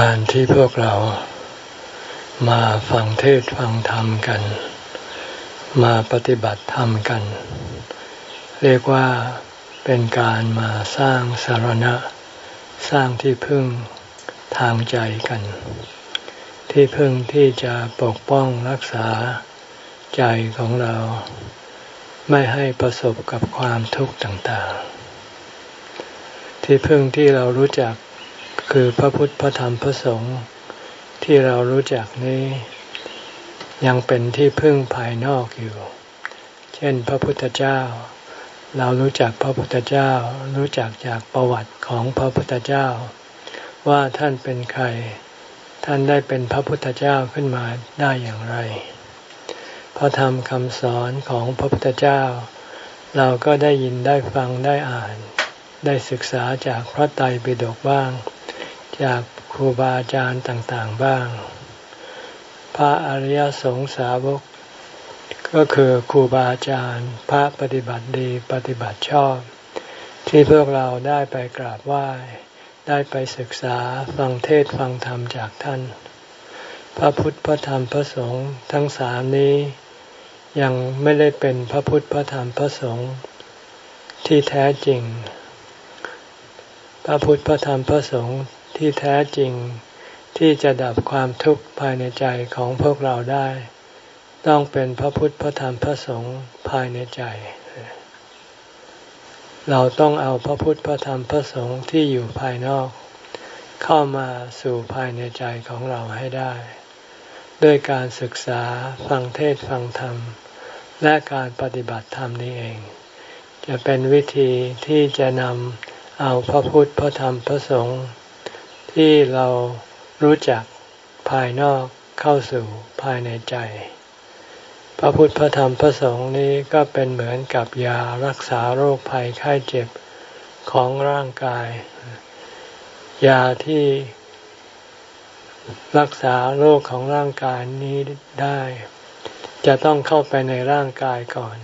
การที่พวกเรามาฟังเทศฟังธรรมกัน มาปฏิบัติธรรมกัน เรียกว่าเป็นการมาสร้างสารณะ สร้างที่พึ่งทางใจกัน ที่พึ่งที่จะปกป้องรักษาใจของเรา ไม่ให้ประสบกับความทุกข์ต่างๆ ที่พึ่งที่เรารู้จัก คือพระพุทธพระธรรมพระสงฆ์ที่เรารู้จักนี้ยังเป็นที่พึ่งภายนอกอยู่ เช่นพระพุทธเจ้า เรารู้จักพระพุทธเจ้า รู้จักจากประวัติของพระพุทธเจ้า ว่าท่านเป็นใคร ท่านได้เป็นพระพุทธเจ้าขึ้นมาได้อย่างไร พระธรรมคำสอนของพระพุทธเจ้า เราก็ได้ยินได้ฟังได้อ่าน ได้ศึกษาจากพระไตรปิฎกบ้าง จากครูบาอาจารย์ต่างๆบ้าง พระอริยสงสาวก ก็คือครูบาอาจารย์ พระปฏิบัติดีปฏิบัติชอบ ที่พวกเราได้ไปกราบไหว้ ได้ไปศึกษาฟังเทศฟังธรรมจากท่าน พระพุทธพระธรรมพระสงฆ์ทั้งสามนี้ ยังไม่ได้เป็นพระพุทธพระธรรมพระสงฆ์ที่แท้จริง พระพุทธพระธรรมพระสงฆ์ ที่แท้จริง ที่จะดับความทุกข์ภายในใจของพวกเราได้ ต้องเป็นพระพุทธพระธรรมพระสงฆ์ภายในใจ เราต้องเอาพระพุทธพระธรรมพระสงฆ์ที่อยู่ภายนอก เข้ามาสู่ภายในใจของเราให้ได้ ด้วยการศึกษาฟังเทศฟังธรรม และการปฏิบัติธรรมนี้เอง จะเป็นวิธีที่จะนำเอาพระพุทธพระธรรมพระสงฆ์ ที่เรารู้จักภายนอกเข้าสู่ภายในใจ พระพุทธพระธรรมพระสงฆ์นี้ก็เป็นเหมือนกับยารักษาโรคภัยไข้เจ็บของร่างกาย ยาที่รักษาโรคของร่างกายนี้ได้ จะต้องเข้าไปในร่างกายก่อน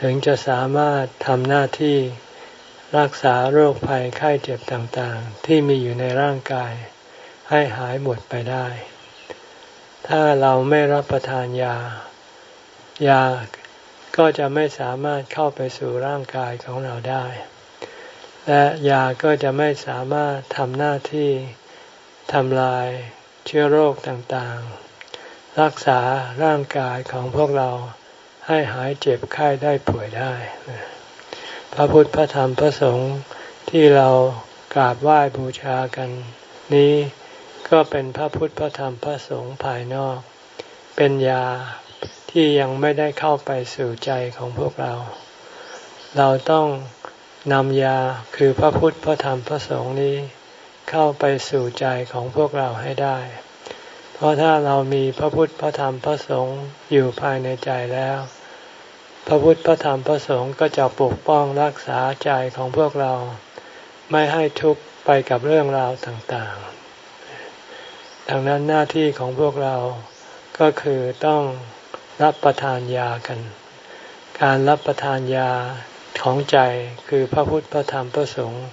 ถึงจะสามารถทำหน้าที่ รักษาโรคภัยไข้เจ็บต่างๆ ที่มีอยู่ในร่างกาย ให้หายหมดไปได้ ถ้าเราไม่รับประทานยา ยาก็จะไม่สามารถเข้าไปสู่ร่างกายของเราได้ และยาก็จะไม่สามารถทำหน้าที่ทำลายเชื้อโรคต่างๆ รักษาร่างกายของพวกเราให้หายเจ็บไข้ได้ป่วยได้ พระพุทธพระธรรมพระสงฆ์ที่เรากราบไหว้บูชากัน นี้ก็เป็นพระพุทธพระธรรมพระสงฆ์ภายนอก เป็นยาที่ยังไม่ได้เข้าไปสู่ใจของพวกเรา เราต้องนำยาคือพระพุทธพระธรรมพระสงฆ์นี้ เข้าไปสู่ใจของพวกเราให้ได้ เพราะถ้าเรามีพระพุทธพระธรรมพระสงฆ์อยู่ภายในใจแล้ว พระพุทธพระธรรมพระสงฆ์ก็จะปกป้องรักษาใจของพวกเรา ไม่ให้ทุกข์ไปกับเรื่องราวต่างๆ ดังนั้นหน้าที่ของพวกเราก็คือต้องรับประทานยากัน การรับประทานยาของใจคือพระพุทธพระธรรมพระสงฆ์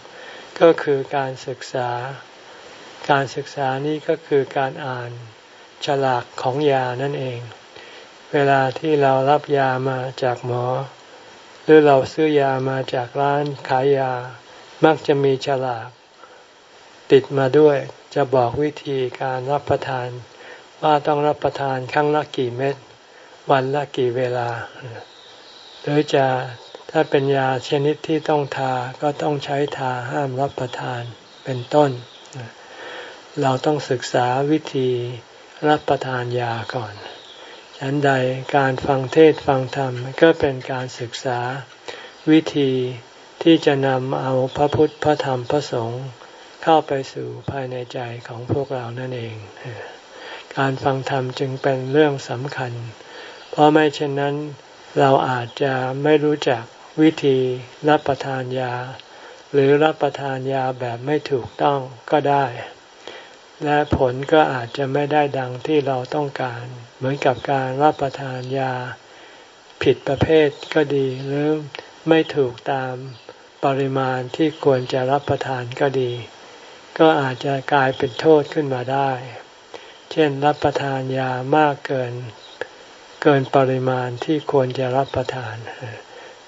ก็คือการศึกษา การศึกษานี้ก็คือการอ่านฉลากของยานั่นเอง เวลาที่เรารับยามาจากหมอ หรือเราซื้อยามาจากร้านขายยา มักจะมีฉลาก ติดมาด้วยจะบอกวิธีการรับประทาน ว่าต้องรับประทานครั้งละกี่เม็ดวันละกี่เวลา หรือจะถ้าเป็นยาชนิดที่ต้องทาก็ต้องใช้ทาห้ามรับประทานเป็นต้น เราต้องศึกษาวิธีรับประทานยาก่อน ฉันใดการฟังเทศฟังธรรมก็เป็นการศึกษา วิธีที่จะนำเอาพระพุทธพระธรรมพระสงฆ์เข้าไปสู่ภายในใจของพวกเรานั่นเอง การฟังธรรมจึงเป็นเรื่องสำคัญ เพราะไม่เช่นนั้นเราอาจจะไม่รู้จักวิธีรับประทานยา หรือรับประทานยาแบบไม่ถูกต้องก็ได้ และผลก็อาจจะไม่ได้ดังที่เราต้องการ เหมือนกับการรับประทานยาผิดประเภทก็ดี หรือไม่ถูกตามปริมาณที่ควรจะรับประทานก็ดี ก็อาจจะกลายเป็นโทษขึ้นมาได้ เช่นรับประทานยามากเกิน เกินปริมาณที่ควรจะรับประทาน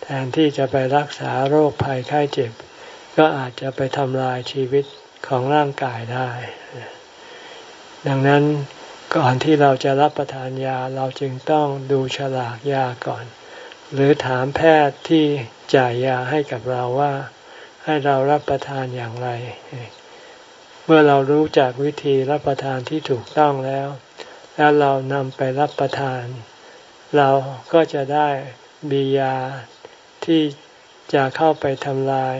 แทนที่จะไปรักษาโรคภัยไข้เจ็บ ก็อาจจะไปทำลายชีวิตของร่างกายได้ ดังนั้น ก่อนที่เราจะรับประทานยาเราจึงต้องดูฉลากยาก่อน หรือถามแพทย์ที่จ่ายยาให้กับเราว่า ให้เรารับประทานอย่างไร เมื่อเรารู้จักวิธีรับประทานที่ถูกต้องแล้ว แล้วเรานำไปรับประทาน เราก็จะได้มียาที่จะเข้าไปทำลาย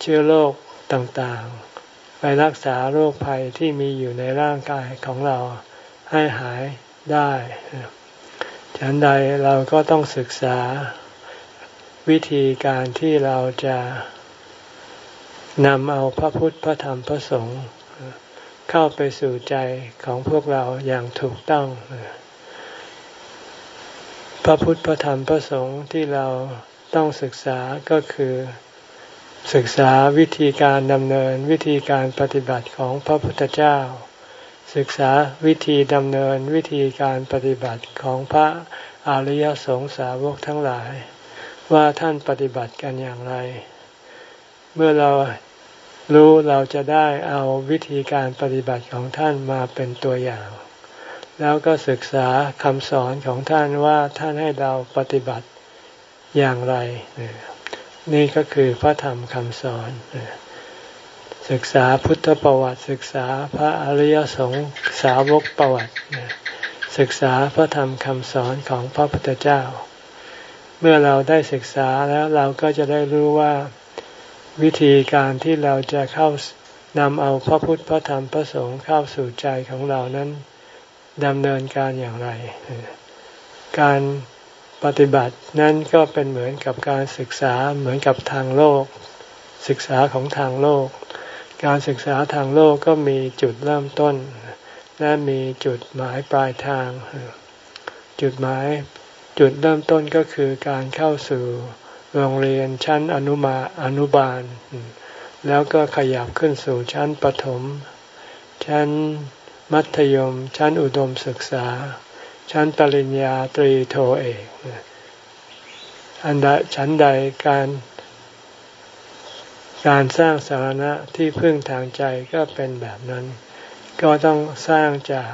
เชื้อโรคต่างๆ ไปรักษาโรคภัยที่มีอยู่ในร่างกายของเรา ให้หายได้ฉันใดเราก็ต้องศึกษาวิธีการที่เราจะนำเอาพระพุทธพระธรรมพระสงฆ์เข้าไปสู่ใจของพวกเราอย่างถูกต้อง พระพุทธพระธรรมพระสงฆ์ที่เราต้องศึกษาก็คือ ศึกษาวิธีการดำเนินวิธีการปฏิบัติของพระพุทธเจ้า ศึกษาวิธีดำเนินวิธีการปฏิบัติของพระอริยสงสาวกทั้งหลาย ว่าท่านปฏิบัติกันอย่างไร เมื่อเรารู้เราจะได้เอาวิธีการปฏิบัติของท่านมาเป็นตัวอย่าง แล้วก็ศึกษาคำสอนของท่านว่าท่านให้เราปฏิบัติอย่างไร นี่ก็คือพระธรรมคำสอน ศึกษาพุทธประวัติศึกษาพระอริยสงฆ์สาวกประวัติ ศึกษาพระธรรมคำสอนของพระพุทธเจ้า เมื่อเราได้ศึกษาแล้วเราก็จะได้รู้ว่าวิธีการที่เราจะเข้านำเอาพระพุทธพระธรรมพระสงฆ์เข้าสู่ใจของเรานั้นดำเนินการอย่างไร การปฏิบัตินั้นก็เป็นเหมือนกับการศึกษาเหมือนกับทางโลก ศึกษาของทางโลก การศึกษาทางโลกก็มีจุดเริ่มต้น และมีจุดหมายปลายทาง จุดหมายจุดเริ่มต้นก็คือการเข้าสู่โรงเรียนชั้นอนุมาอนุบาล แล้วก็ขยับขึ้นสู่ชั้นประถม ชั้นมัธยม ชั้นอุดมศึกษา ชั้นปริญญาตรีโทเอกอันใดชั้นใดการ การสร้างสาระที่พึ่งทางใจก็เป็นแบบนั้น ก็ต้องสร้างจาก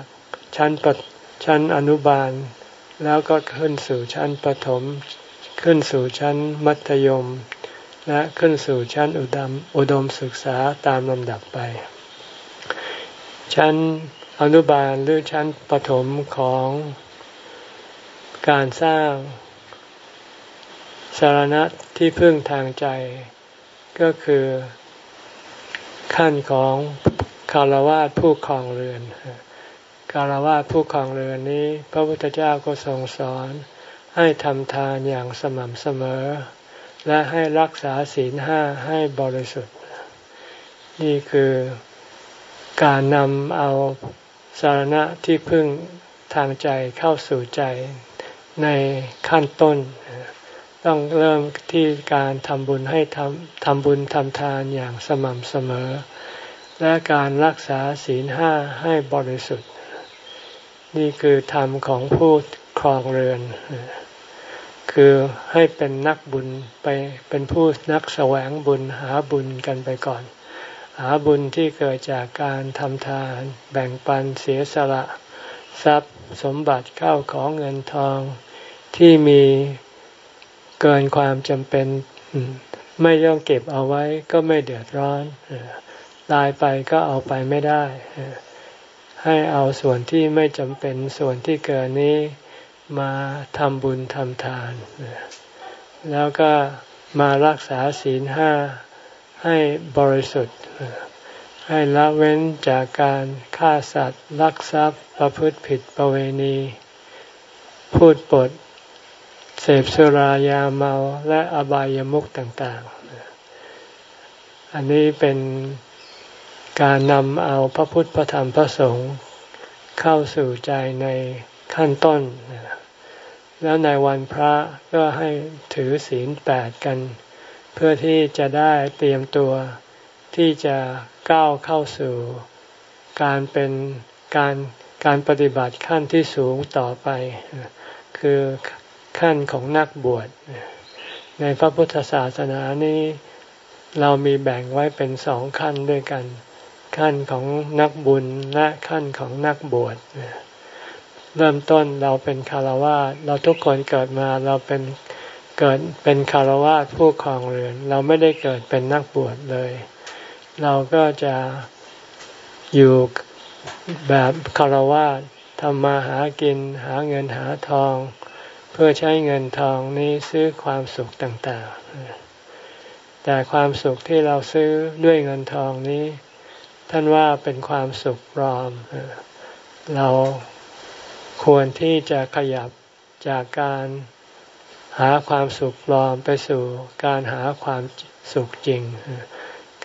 ชั้นปชั้นอนุบาล แล้วก็ขึ้นสู่ชั้นประถมขึ้นสู่ชั้นมัธยม และขึ้นสู่ชั้นอุดมอุดมศึกษาตามลำดับไป ชั้นอนุบาลหรือชั้นปฐมของการสร้างสารณะที่พึ่งทางใจ ก็คือขั้นของคารวะผู้ครองเรือนคารวะผู้ครองเรือนนี้ พระพุทธเจ้าก็ทรงสอนให้ทำทานอย่างสม่ำเสมอ และให้รักษาศีลห้าให้บริสุทธิ์ นี่คือการนำเอาสารณะที่พึ่งทางใจเข้าสู่ใจในขั้นต้น ต้องเริ่มที่การทำบุญให้ทำทำบุญทำทานอย่างสม่ำเสมอ และการรักษาศีลห้าให้บริสุทธิ์ นี่คือธรรมของผู้ครองเรือน คือให้เป็นนักบุญไปเป็นผู้นักแสวงบุญหาบุญกันไปก่อน หาบุญที่เกิดจากการทำทาน แบ่งปันเสียสละ ทรัพย์สมบัติเข้าของเงินทองที่มี เกินความจำเป็นไม่ต้องเก็บเอาไว้ก็ไม่เดือดร้อนตายไปก็เอาไปไม่ได้ ให้เอาส่วนที่ไม่จำเป็นส่วนที่เกินนี้มาทำบุญทำทาน แล้วก็มารักษาศีลห้าให้บริสุทธิ์ ให้ละเว้นจากการฆ่าสัตว์ลักทรัพย์ประพฤติผิดประเวณี พูดปด เสพสุรายาเมาและอบายามุขต่างๆ อันนี้เป็นการนำเอาพระพุทธพระธรรมพระสงฆ์เข้าสู่ใจในขั้นต้น แล้วในวันพระก็ให้ถือศีลแปดกัน เพื่อที่จะได้เตรียมตัวที่จะก้าวเข้าสู่การเป็นการการปฏิบัติขั้นที่สูงต่อไป คือ ขั้นของนักบวช ในพระพุทธศาสนานี้เรามีแบ่งไว้เป็นสองขั้นด้วยกัน ขั้นของนักบุญและขั้นของนักบวชเริ่มต้นเราเป็นคารวะเราทุกคนเกิดมาเราเป็นเกิดเป็นคารวะผู้ครองเรือน เราไม่ได้เกิดเป็นนักบวชเลย เราก็จะอยู่แบบคารวะทำมาหากินหาเงินหาทอง เพื่อใช้เงินทองนี้ซื้อความสุขต่างๆ แต่ความสุขที่เราซื้อด้วยเงินทองนี้ ท่านว่าเป็นความสุขปลอม เราควรที่จะขยับจากการหาความสุขปลอมไปสู่การหาความสุขจริง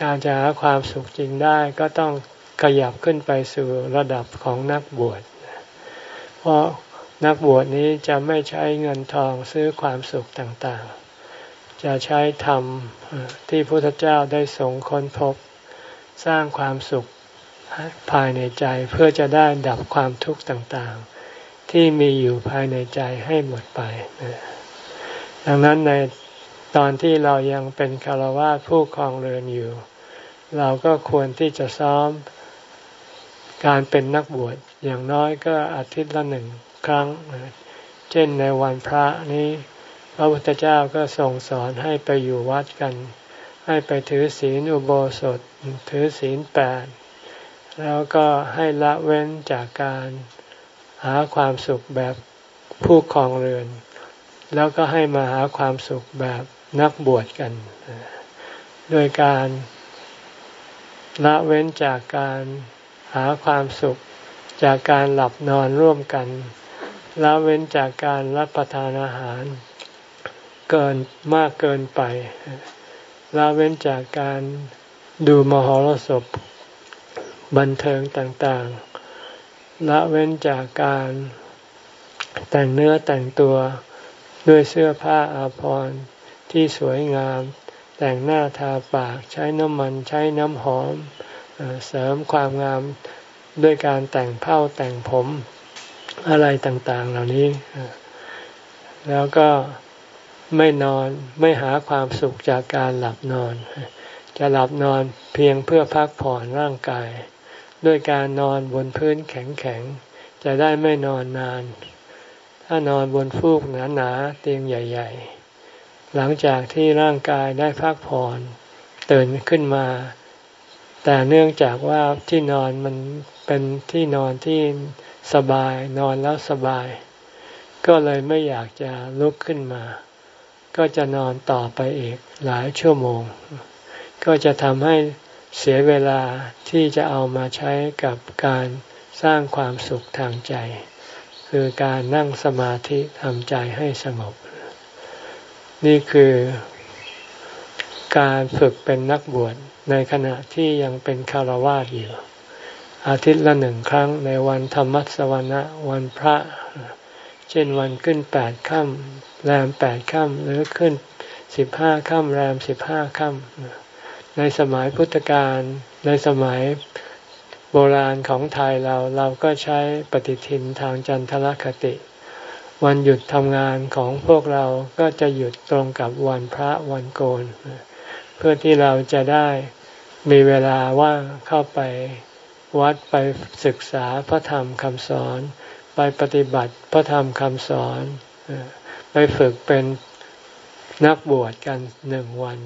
การจะหาความสุขจริงได้ก็ต้องขยับขึ้นไปสู่ระดับของนักบวช เพราะ นักบวชนี้จะไม่ใช้เงินทองซื้อความสุขต่างๆ จะใช้ธรรมที่พระพุทธเจ้าได้ทรงค้นพบ สร้างความสุขภายในใจเพื่อจะได้ดับความทุกข์ต่างๆ ที่มีอยู่ภายในใจให้หมดไป ดังนั้นในตอนที่เรายังเป็นคารวะผู้ครองเรือนอยู่ เราก็ควรที่จะซ้อมการเป็นนักบวชอย่างน้อยก็อาทิตย์ละหนึ่ง ครั้ง เช่นในวันพระนี้ พระพุทธเจ้าก็ส่งสอนให้ไปอยู่วัดกัน ให้ไปถือศีลอุโบสถ ถือศีลแปด แล้วก็ให้ละเว้นจากการหาความสุขแบบผู้ครองเรือน แล้วก็ให้มาหาความสุขแบบนักบวชกัน โดยการละเว้นจากการหาความสุขจากการหลับนอนร่วมกัน ละเว้นจากการรับประทานอาหาร เกินมากเกินไปละเว้นจากการดูมหรสพบันเทิงต่างๆละเว้นจากการแต่งเนื้อแต่งตัวด้วยเสื้อผ้าอาภรณ์ที่สวยงาม แต่งหน้าทาปากใช้น้ำมันใช้น้ำหอมเสริมความงามด้วยการแต่งเผ้าแต่งผม อะไรต่างๆ เหล่านี้ แล้วก็ไม่นอนไม่หาความสุขจากการหลับนอน จะหลับนอนเพียงเพื่อพักผ่อนร่างกาย ด้วยการนอนบนพื้นแข็งๆ จะได้ไม่นอนนาน ถ้านอนบนฟูกหนาๆเตียงใหญ่ ๆ หลังจากที่ร่างกายได้พักผ่อนตื่นขึ้นมา แต่เนื่องจากว่าที่นอนมันเป็นที่นอนที่ สบายนอนแล้วสบาย ก็เลยไม่อยากจะลุกขึ้นมา ก็จะนอนต่อไปอีกหลายชั่วโมง ก็จะทำให้เสียเวลาที่จะเอามาใช้กับการสร้างความสุขทางใจ คือการนั่งสมาธิทำใจให้สงบ นี่คือการฝึกเป็นนักบวชในขณะที่ยังเป็นคารวาสอยู่ อาทิตย์ละหนึ่งครั้งในวันธรรมสวนะวันพระ เช่นวันขึ้นแปดค่ำแรมแปดค่ำหรือขึ้นสิบห้าค่ำแรมสิบห้าค่ำในสมัยพุทธกาลในสมัยโบราณของไทยเราเราก็ใช้ปฏิทินทางจันทรคติ วันหยุดทำงานของพวกเราก็จะหยุดตรงกับวันพระวันโกน เพื่อที่เราจะได้มีเวลาว่างเข้าไป วัดไปศึกษาพระธรรมคำสอน ไปปฏิบัติพระธรรมคำสอนไปฝึกเป็นนักบวชกันหนึ่งวัน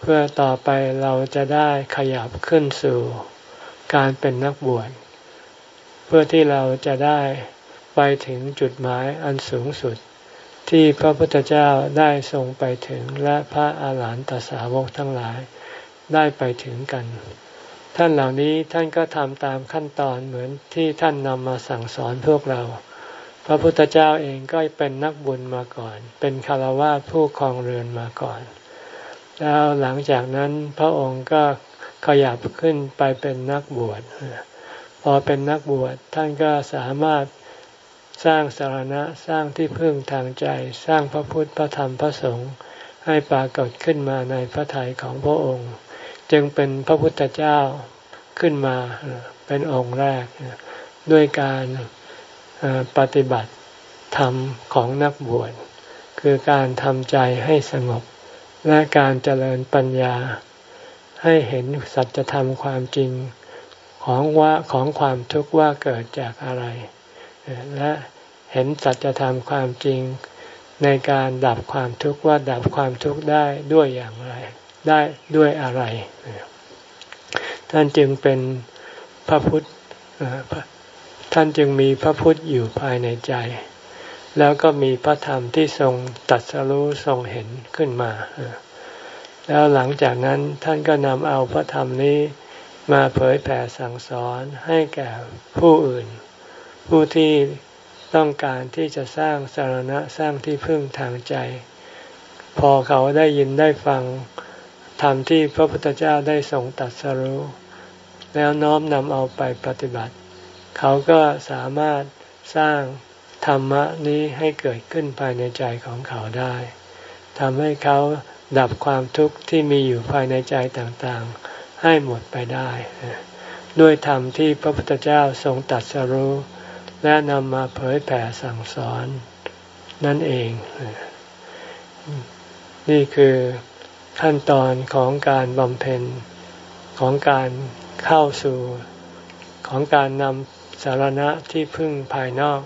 เพื่อต่อไปเราจะได้ขยับขึ้นสู่การเป็นนักบวช เพื่อที่เราจะได้ไปถึงจุดหมายอันสูงสุด ที่พระพุทธเจ้าได้ทรงไปถึงและพระอาหารหันตสาวกทั้งหลายได้ไปถึงกัน ท่านเหล่านี้ท่านก็ทำตามขั้นตอนเหมือนที่ท่านนำมาสั่งสอนพวกเรา พระพุทธเจ้าเองก็เป็นนักบุญมาก่อน เป็นคารวะผู้ครองเรือนมาก่อน แล้วหลังจากนั้นพระองค์ก็ขยับขึ้นไปเป็นนักบวช พอเป็นนักบวชท่านก็สามารถสร้างสารณะสร้างที่พึ่งทางใจสร้างพระพุทธพระธรรมพระสงฆ์ให้ปรากฏขึ้นมาในพระทัยของพระองค์ จึงเป็นพระพุทธเจ้าขึ้นมาเป็นองค์แรก ด้วยการปฏิบัติธรรมของนักบวชคือการทำใจให้สงบและการเจริญปัญญา ให้เห็นสัจธรรมความจริงของว่าของความทุกข์ว่าเกิดจากอะไร และเห็นสัจธรรมความจริงในการดับความทุกข์ว่าดับความทุกข์ได้ด้วยอย่างไร ได้ด้วยอะไร ท่านจึงเป็นพระพุทธท่านจึงมีพระพุทธอยู่ภายในใจ แล้วก็มีพระธรรมที่ทรงตัดสรู้ทรงเห็นขึ้นมา แล้วหลังจากนั้นท่านก็นำเอาพระธรรมนี้มาเผยแผ่สั่งสอนให้แก่ผู้อื่น ผู้ที่ต้องการที่จะสร้างสารณะสร้างที่พึ่งทางใจ พอเขาได้ยินได้ฟัง ธรรมที่พระพุทธเจ้าได้ทรงตัดสรู้ แล้วน้อมนำเอาไปปฏิบัติ เขาก็สามารถสร้างธรรมะนี้ให้เกิดขึ้นภายในใจของเขาได้ทำให้เขาดับความทุกข์ที่มีอยู่ภายในใจต่างๆ ให้หมดไปได้ ด้วยธรรมที่พระพุทธเจ้าทรงตัดสรู้ และนำมาเผยแผ่สั่งสอนนั่นเอง นี่คือ ขั้นตอนของการบำเพ็ญของการเข้าสู่ของการนำสารณะที่พึ่งภายนอก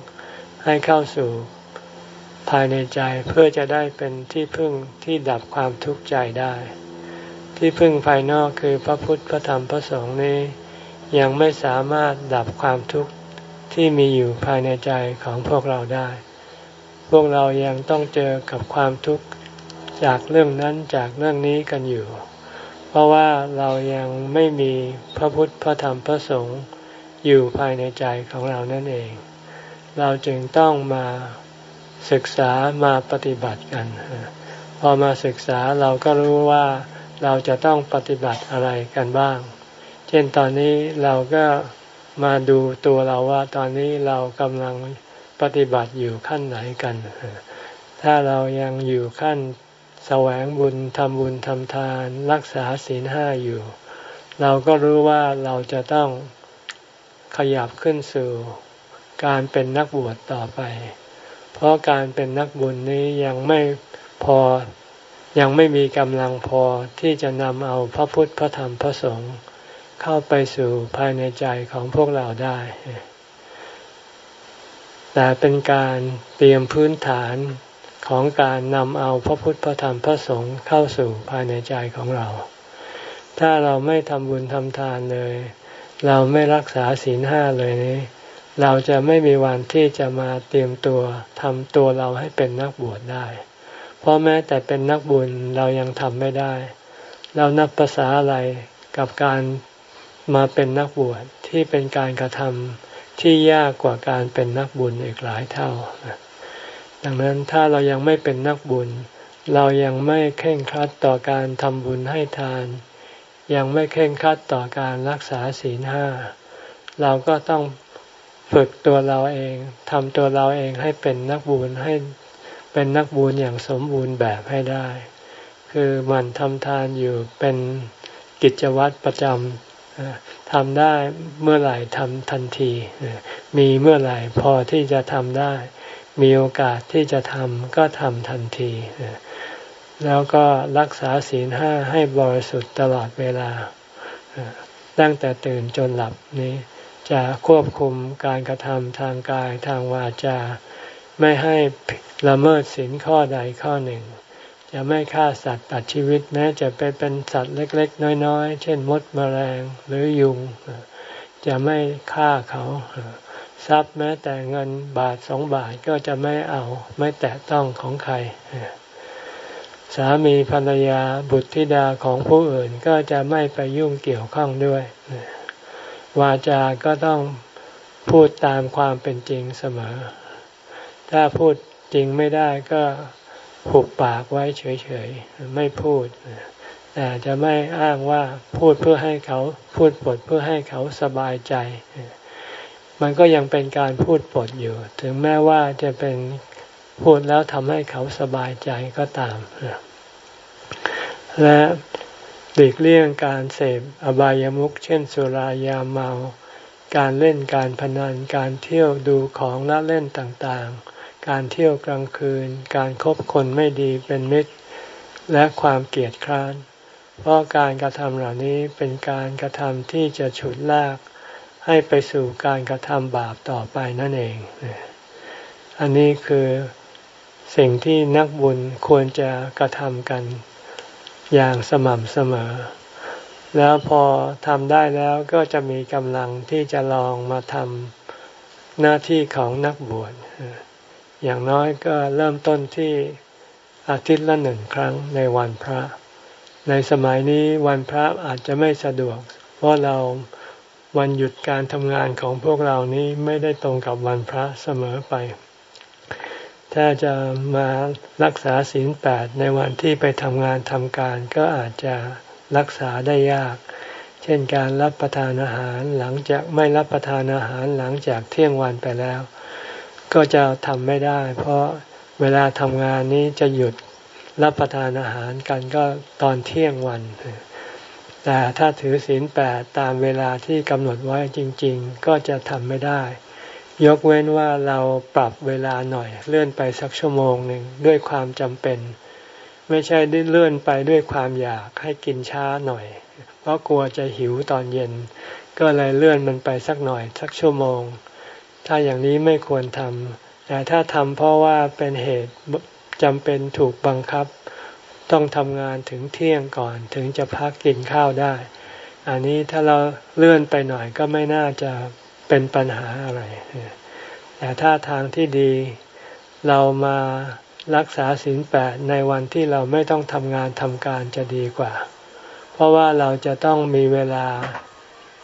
ให้เข้าสู่ภายในใจเพื่อจะได้เป็นที่พึ่งที่ดับความทุกข์ใจได้ ที่พึ่งภายนอกคือพระพุทธพระธรรมพระสงฆ์นี้ ยังไม่สามารถดับความทุกข์ที่มีอยู่ภายในใจของพวกเราได้ พวกเรายังต้องเจอกับความทุกข์ จากเรื่องนั้นจากเรื่องนี้กันอยู่ เพราะว่าเรายังไม่มีพระพุทธพระธรรมพระสงฆ์อยู่ภายในใจของเรานั่นเอง เราจึงต้องมาศึกษามาปฏิบัติกัน พอมาศึกษาเราก็รู้ว่าเราจะต้องปฏิบัติอะไรกันบ้าง เช่นตอนนี้เราก็มาดูตัวเราว่าตอนนี้เรากำลังปฏิบัติอยู่ขั้นไหนกัน ถ้าเรายังอยู่ขั้น แสวงบุญทำบุญทำทาน รักษาศีลห้าอยู่ เราก็รู้ว่าเราจะต้องขยับขึ้นสู่การเป็นนักบวชต่อไป เพราะการเป็นนักบุญนี้ยังไม่พอยังไม่มีกำลังพอที่จะนำเอาพระพุทธพระธรรมพระสงฆ์เข้าไปสู่ภายในใจของพวกเราได้ แต่เป็นการเตรียมพื้นฐาน ของการนำเอาพระพุทธพระธรรมพระสงฆ์เข้าสู่ภายในใจของเรา ถ้าเราไม่ทำบุญทำทานเลย เราไม่รักษาศีลห้าเลยนี้ เราจะไม่มีวันที่จะมาเตรียมตัวทำตัวเราให้เป็นนักบวชได้ เพราะแม้แต่เป็นนักบุญเรายังทำไม่ได้ เรานับภาษาอะไรกับการมาเป็นนักบวชที่เป็นการกระทำที่ยากกว่าการเป็นนักบุญอีกหลายเท่า ดังนั้นถ้าเรายังไม่เป็นนักบุญ เรายังไม่เข่งครัดต่อการทำบุญให้ทาน ยังไม่เข่งครัดต่อการรักษาศีลห้าเราก็ต้องฝึกตัวเราเองทำตัวเราเองให้เป็นนักบุญให้เป็นนักบุญอย่างสมบูรณ์แบบให้ได้ คือมันทำทานอยู่เป็นกิจวัตรประจำทำได้เมื่อไหร่ทำทันที มีเมื่อไหร่พอที่จะทำได้ มีโอกาสที่จะทำก็ทำทันที แล้วก็รักษาศีลห้าให้บริสุทธิ์ตลอดเวลา ตั้งแต่ตื่นจนหลับนี้ จะควบคุมการกระทำทางกายทางวาจา ไม่ให้ละเมิดศีลข้อใดข้อหนึ่ง จะไม่ฆ่าสัตว์ตัดชีวิตแม้จะเป็นเป็นสัตว์เล็ก ๆ น้อย ๆ เช่นมดมแมลงหรือยุง จะไม่ฆ่าเขา ทรัพย์แม้แต่เงินบาทสองบาทก็จะไม่เอาไม่แตะต้องของใคร สามีภรรยาบุตรธิดาของผู้อื่นก็จะไม่ไปยุ่งเกี่ยวข้องด้วย วาจาก็ต้องพูดตามความเป็นจริงเสมอ ถ้าพูดจริงไม่ได้ก็หุบปากไว้เฉยๆ ไม่พูด แต่จะไม่อ้างว่าพูดเพื่อให้เขาพูดปดเพื่อให้เขาสบายใจ มันก็ยังเป็นการพูดปดอยู่ ถึงแม้ว่าจะเป็นพูดแล้วทำให้เขาสบายใจก็ตาม และหลีกเลี่ยงการเสพอบายามุขเช่นสุรายาเมา การเล่นการพนัน การเที่ยวดูของละเล่นต่างๆ การเที่ยวกลางคืน การครบคนไม่ดีเป็นมิตร และความเกลียดคร้าน เพราะการกระทำเหล่านี้เป็นการกระทำที่จะฉุดลาก ให้ไปสู่การกระทำบาปต่อไปนั่นเอง อันนี้คือสิ่งที่นักบุญควรจะกระทำกันอย่างสม่ำเสมอ แล้วพอทำได้แล้วก็จะมีกำลังที่จะลองมาทำหน้าที่ของนักบวช อย่างน้อยก็เริ่มต้นที่อาทิตย์ละหนึ่งครั้งในวันพระ ในสมัยนี้วันพระอาจจะไม่สะดวก เพราะเรา วันหยุดการทำงานของพวกเรานี้ไม่ได้ตรงกับวันพระเสมอไป ถ้าจะมารักษาศีลแปดในวันที่ไปทำงานทำการก็อาจจะรักษาได้ยาก เช่นการรับประทานอาหารหลังจากไม่รับประทานอาหารหลังจากเที่ยงวันไปแล้ว ก็จะทำไม่ได้ เพราะเวลาทำงานนี้จะหยุดรับประทานอาหารกันก็ตอนเที่ยงวัน แต่ถ้าถือศีลแปดตามเวลาที่กำหนดไว้จริง ๆ ก็จะทำไม่ได้ ยกเว้นว่าเราปรับเวลาหน่อย เลื่อนไปสักชั่วโมงหนึ่งด้วยความจำเป็น ไม่ใช่ได้เลื่อนไปด้วยความอยากให้กินช้าหน่อย เพราะกลัวจะหิวตอนเย็น ก็เลยเลื่อนมันไปสักหน่อย สักชั่วโมง ถ้าอย่างนี้ไม่ควรทำแต่ถ้าทำเพราะว่าเป็นเหตุจำเป็นถูกบังคับ ต้องทำงานถึงเที่ยงก่อนถึงจะพักกินข้าวได้ อันนี้ถ้าเราเลื่อนไปหน่อยก็ไม่น่าจะเป็นปัญหาอะไร แต่ถ้าทางที่ดีเรามารักษาศีลแปดในวันที่เราไม่ต้องทำงานทำการจะดีกว่า เพราะว่าเราจะต้องมีเวลา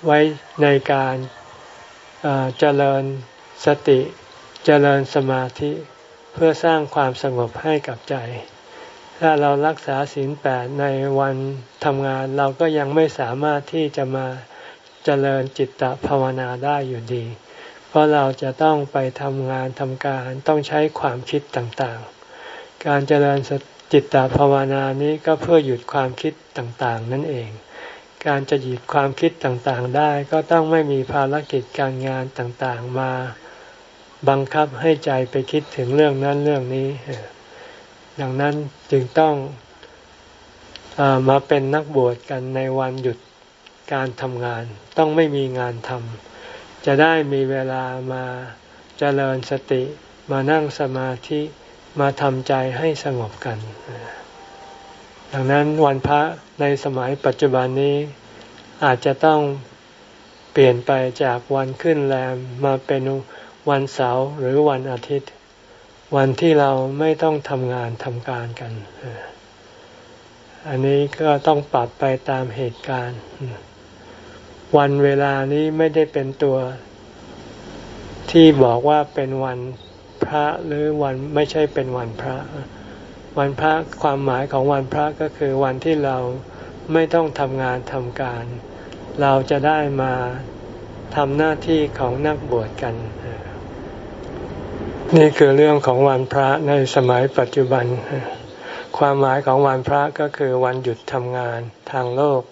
ไว้ในการเจริญสติ เจริญสมาธิ เพื่อสร้างความสงบให้กับใจ ถ้าเรารักษาศีลแปดในวันทำงานเราก็ยังไม่สามารถที่จะมาเจริญจิตตภาวนาได้อยู่ดี เพราะเราจะต้องไปทำงานทำการต้องใช้ความคิดต่างๆ การเจริญจิตตภาวนานี้ก็เพื่อหยุดความคิดต่างๆ นั่นเอง การจะหยุดความคิดต่างๆได้ก็ต้องไม่มีภารกิจการงานต่างๆมา บังคับให้ใจไปคิดถึงเรื่องนั้นเรื่องนี้ ดังนั้นจึงต้องอมาเป็นนักบวชกันในวันหยุดการทำงาน ต้องไม่มีงานทำจะได้มีเวลามาเจริญสติ มานั่งสมาธิมาทำใจให้สงบกัน ดังนั้นวันพระในสมัยปัจจุบันนี้อาจจะต้องเปลี่ยนไปจากวันขึ้นแรมมาเป็นวันเสาร์หรือวันอาทิตย์ วันที่เราไม่ต้องทำงานทำการกัน อันนี้ก็ต้องปรับไปตามเหตุการณ์ วันเวลานี้ไม่ได้เป็นตัว ที่บอกว่าเป็นวันพระหรือวันไม่ใช่เป็นวันพระ วันพระความหมายของวันพระก็คือวันที่เราไม่ต้องทำงานทำการ เราจะได้มาทำหน้าที่ของนักบวชกัน นี่คือเรื่องของวันพระในสมัยปัจจุบัน ความหมายของวันพระก็คือวันหยุดทำงานทางโลก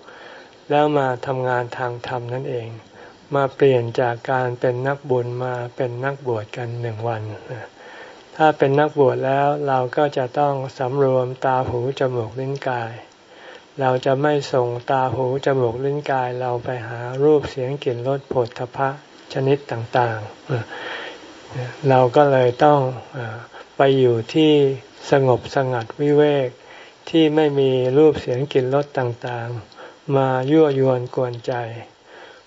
แล้วมาทำงานทางธรรมนั่นเอง มาเปลี่ยนจากการเป็นนักบุญมาเป็นนักบวชกันหนึ่งวัน ถ้าเป็นนักบวชแล้วเราก็จะต้องสำรวมตาหูจมูกลิ้นกาย เราจะไม่ส่งตาหูจมูกลิ้นกายเราไปหารูปเสียงกลิ่นรสผลทพะชนิดต่างๆ เราก็เลยต้องอไปอยู่ที่สงบสงัดวิเวกที่ไม่มีรูปเสียงกลิ่นรสต่างๆ มายั่วยวนกวนใจ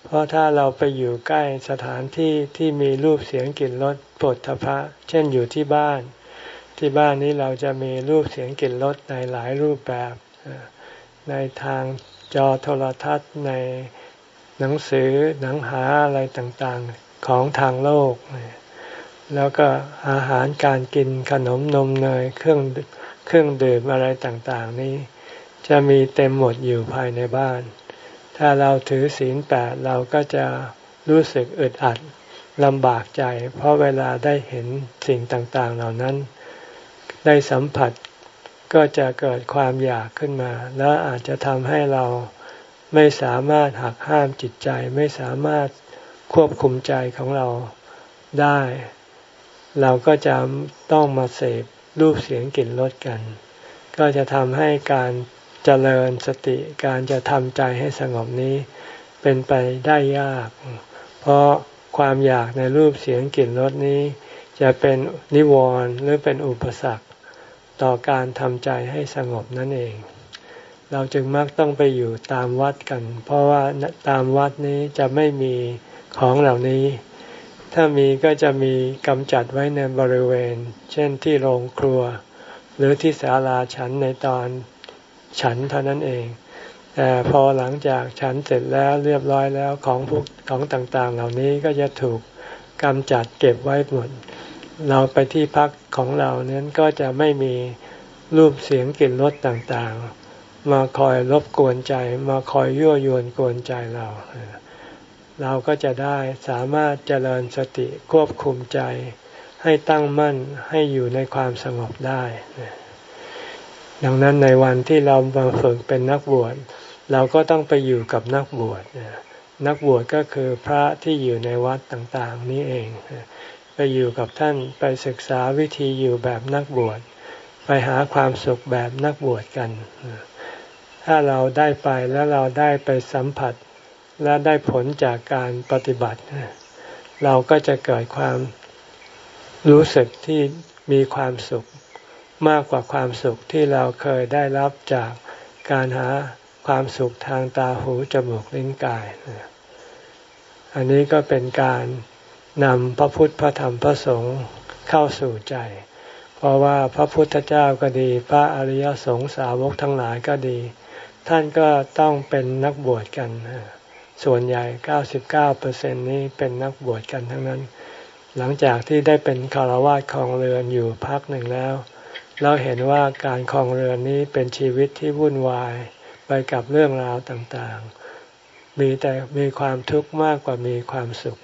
เพราะถ้าเราไปอยู่ใกล้สถานที่ที่มีรูปเสียงกลิ่นรสปดทพะ เช่นอยู่ที่บ้าน ที่บ้านนี้เราจะมีรูปเสียงกลิ่นรสในหลายรูปแบบ ในทางจอโทรทัศน์ในหนังสือหนังหาอะไรต่างๆของทางโลก แล้วก็อาหารการกินขนมนมเนยเครื่องเครื่องดื่มอะไรต่างๆ นี้ จะมีเต็มหมดอยู่ภายในบ้าน ถ้าเราถือศีลแปดเราก็จะรู้สึกอึดอัดลำบากใจ เพราะเวลาได้เห็นสิ่งต่างๆ เหล่านั้น ได้สัมผัสก็จะเกิดความอยากขึ้นมา แล้วอาจจะทำให้เราไม่สามารถหักห้ามจิตใจ ไม่สามารถควบคุมใจของเราได้ เราก็จะต้องมาเสพรูปเสียงกลิ่นรสกัน ก็จะทำให้การเจริญสติการจะทำใจให้สงบนี้ เป็นไปได้ยาก เพราะความอยากในรูปเสียงกลิ่นรสนี้ จะเป็นนิวรณ์หรือเป็นอุปสรรค ต่อการทำใจให้สงบนั่นเอง เราจึงมักต้องไปอยู่ตามวัดกัน เพราะว่าตามวัดนี้จะไม่มีของเหล่านี้ ถ้ามีก็จะมีกำจัดไว้ในบริเวณ เช่นที่โรงครัว หรือที่ศาลาฉันในตอนฉันเท่านั้นเองแต่พอหลังจากฉันเสร็จแล้วเรียบร้อยแล้วของพวกของต่างๆ เหล่านี้ก็จะถูกกำจัดเก็บไว้หมด เราไปที่พักของเราเน้นก็จะไม่มีรูปเสียงกลิ่นรสต่างๆ มาคอยรบกวนใจ มาคอยยั่วยวนกวนใจเรา เราก็จะได้สามารถเจริญสติควบคุมใจ ให้ตั้งมั่นให้อยู่ในความสงบได้ ดังนั้นในวันที่เรามาฝึกเป็นนักบวชเราก็ต้องไปอยู่กับนักบวชนักบวชก็คือพระที่อยู่ในวัดต่างๆ นี้เอง ไปอยู่กับท่านไปศึกษาวิธีอยู่แบบนักบวชไปหาความสุขแบบนักบวชกัน ถ้าเราได้ไปแล้วเราได้ไปสัมผัส และได้ผลจากการปฏิบัติ เราก็จะเกิดความรู้สึกที่มีความสุขมากกว่าความสุขที่เราเคยได้รับจากการหาความสุขทางตาหูจมูกลิ้นกาย อันนี้ก็เป็นการนำพระพุทธพระธรรมพระสงฆ์เข้าสู่ใจ เพราะว่าพระพุทธเจ้าก็ดี พระอริยสงสาวกทั้งหลายก็ดี ท่านก็ต้องเป็นนักบวชกัน ส่วนใหญ่ 99%นี้เป็นนักบวชกันทั้งนั้น หลังจากที่ได้เป็นคารวะครองเรือนอยู่พักหนึ่งแล้ว เราเห็นว่าการคลองเรือนนี้เป็นชีวิตที่วุ่นวายไปกับเรื่องราวต่างๆ มีแต่มีความทุกข์มากกว่ามีความสุข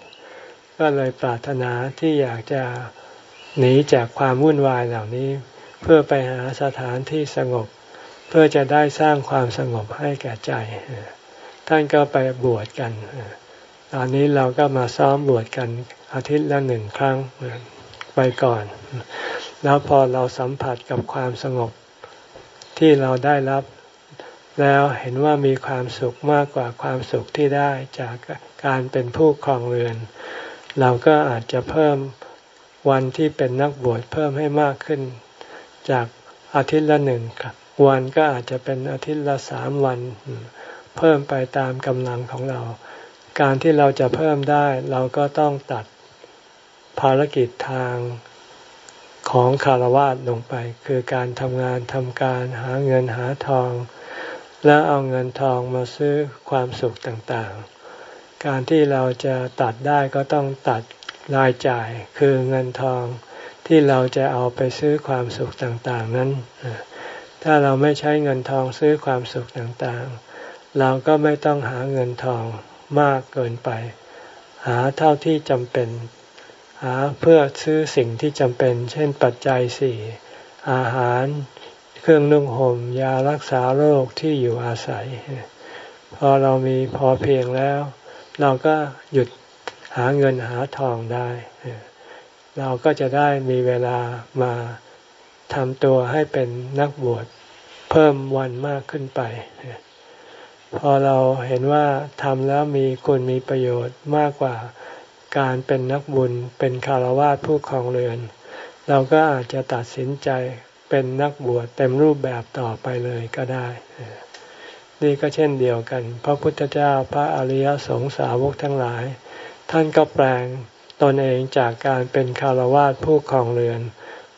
ก็เลยปรารถนาที่อยากจะหนีจากความวุ่นวายเหล่านี้ เพื่อไปหาสถานที่สงบ เพื่อจะได้สร้างความสงบให้แก่ใจ ท่านก็ไปบวชกันตอนนี้เราก็มาซ้อมบวชกันอาทิตย์ละหนึ่งครั้งไปก่อน แล้วพอเราสัมผัสกับความสงบที่เราได้รับ แล้วเห็นว่ามีความสุขมากกว่าความสุขที่ได้จากการเป็นผู้ครองเรือน เราก็อาจจะเพิ่มวันที่เป็นนักบวชเพิ่มให้มากขึ้น จากอาทิตย์ละหนึ่งวันก็อาจจะเป็นอาทิตย์ละสามวัน เพิ่มไปตามกำลังของเรา การที่เราจะเพิ่มได้เราก็ต้องตัดภารกิจทางของคารวะลงไป คือการทำงานทำการหาเงินหาทอง แล้วเอาเงินทองมาซื้อความสุขต่างๆ การที่เราจะตัดได้ก็ต้องตัดรายจ่ายคือเงินทองที่เราจะเอาไปซื้อความสุขต่างๆนั้น ถ้าเราไม่ใช้เงินทองซื้อความสุขต่างๆ เราก็ไม่ต้องหาเงินทองมากเกินไป หาเท่าที่จำเป็น หาเพื่อซื้อสิ่งที่จำเป็น เช่นปัจจัยสี่อาหารเครื่องนุ่งหม่มยารักษาโรคที่อยู่อาศัย พอเรามีพอเพียงแล้ว เราก็หยุดหาเงินหาทองได้ เราก็จะได้มีเวลามาทำตัวให้เป็นนักบวชเพิ่มวันมากขึ้นไป พอเราเห็นว่าทำแล้วมีคุณมีประโยชน์มากกว่าการเป็นนักบุญเป็นคารวะผู้ครองเรือน เราก็อาจจะตัดสินใจเป็นนักบวชเต็มรูปแบบต่อไปเลยก็ได้ นี่ก็เช่นเดียวกัน พระพุทธเจ้าพระอริยสงสาวกทั้งหลาย ท่านก็แปลงตนเองจากการเป็นคารวะผู้ครองเรือน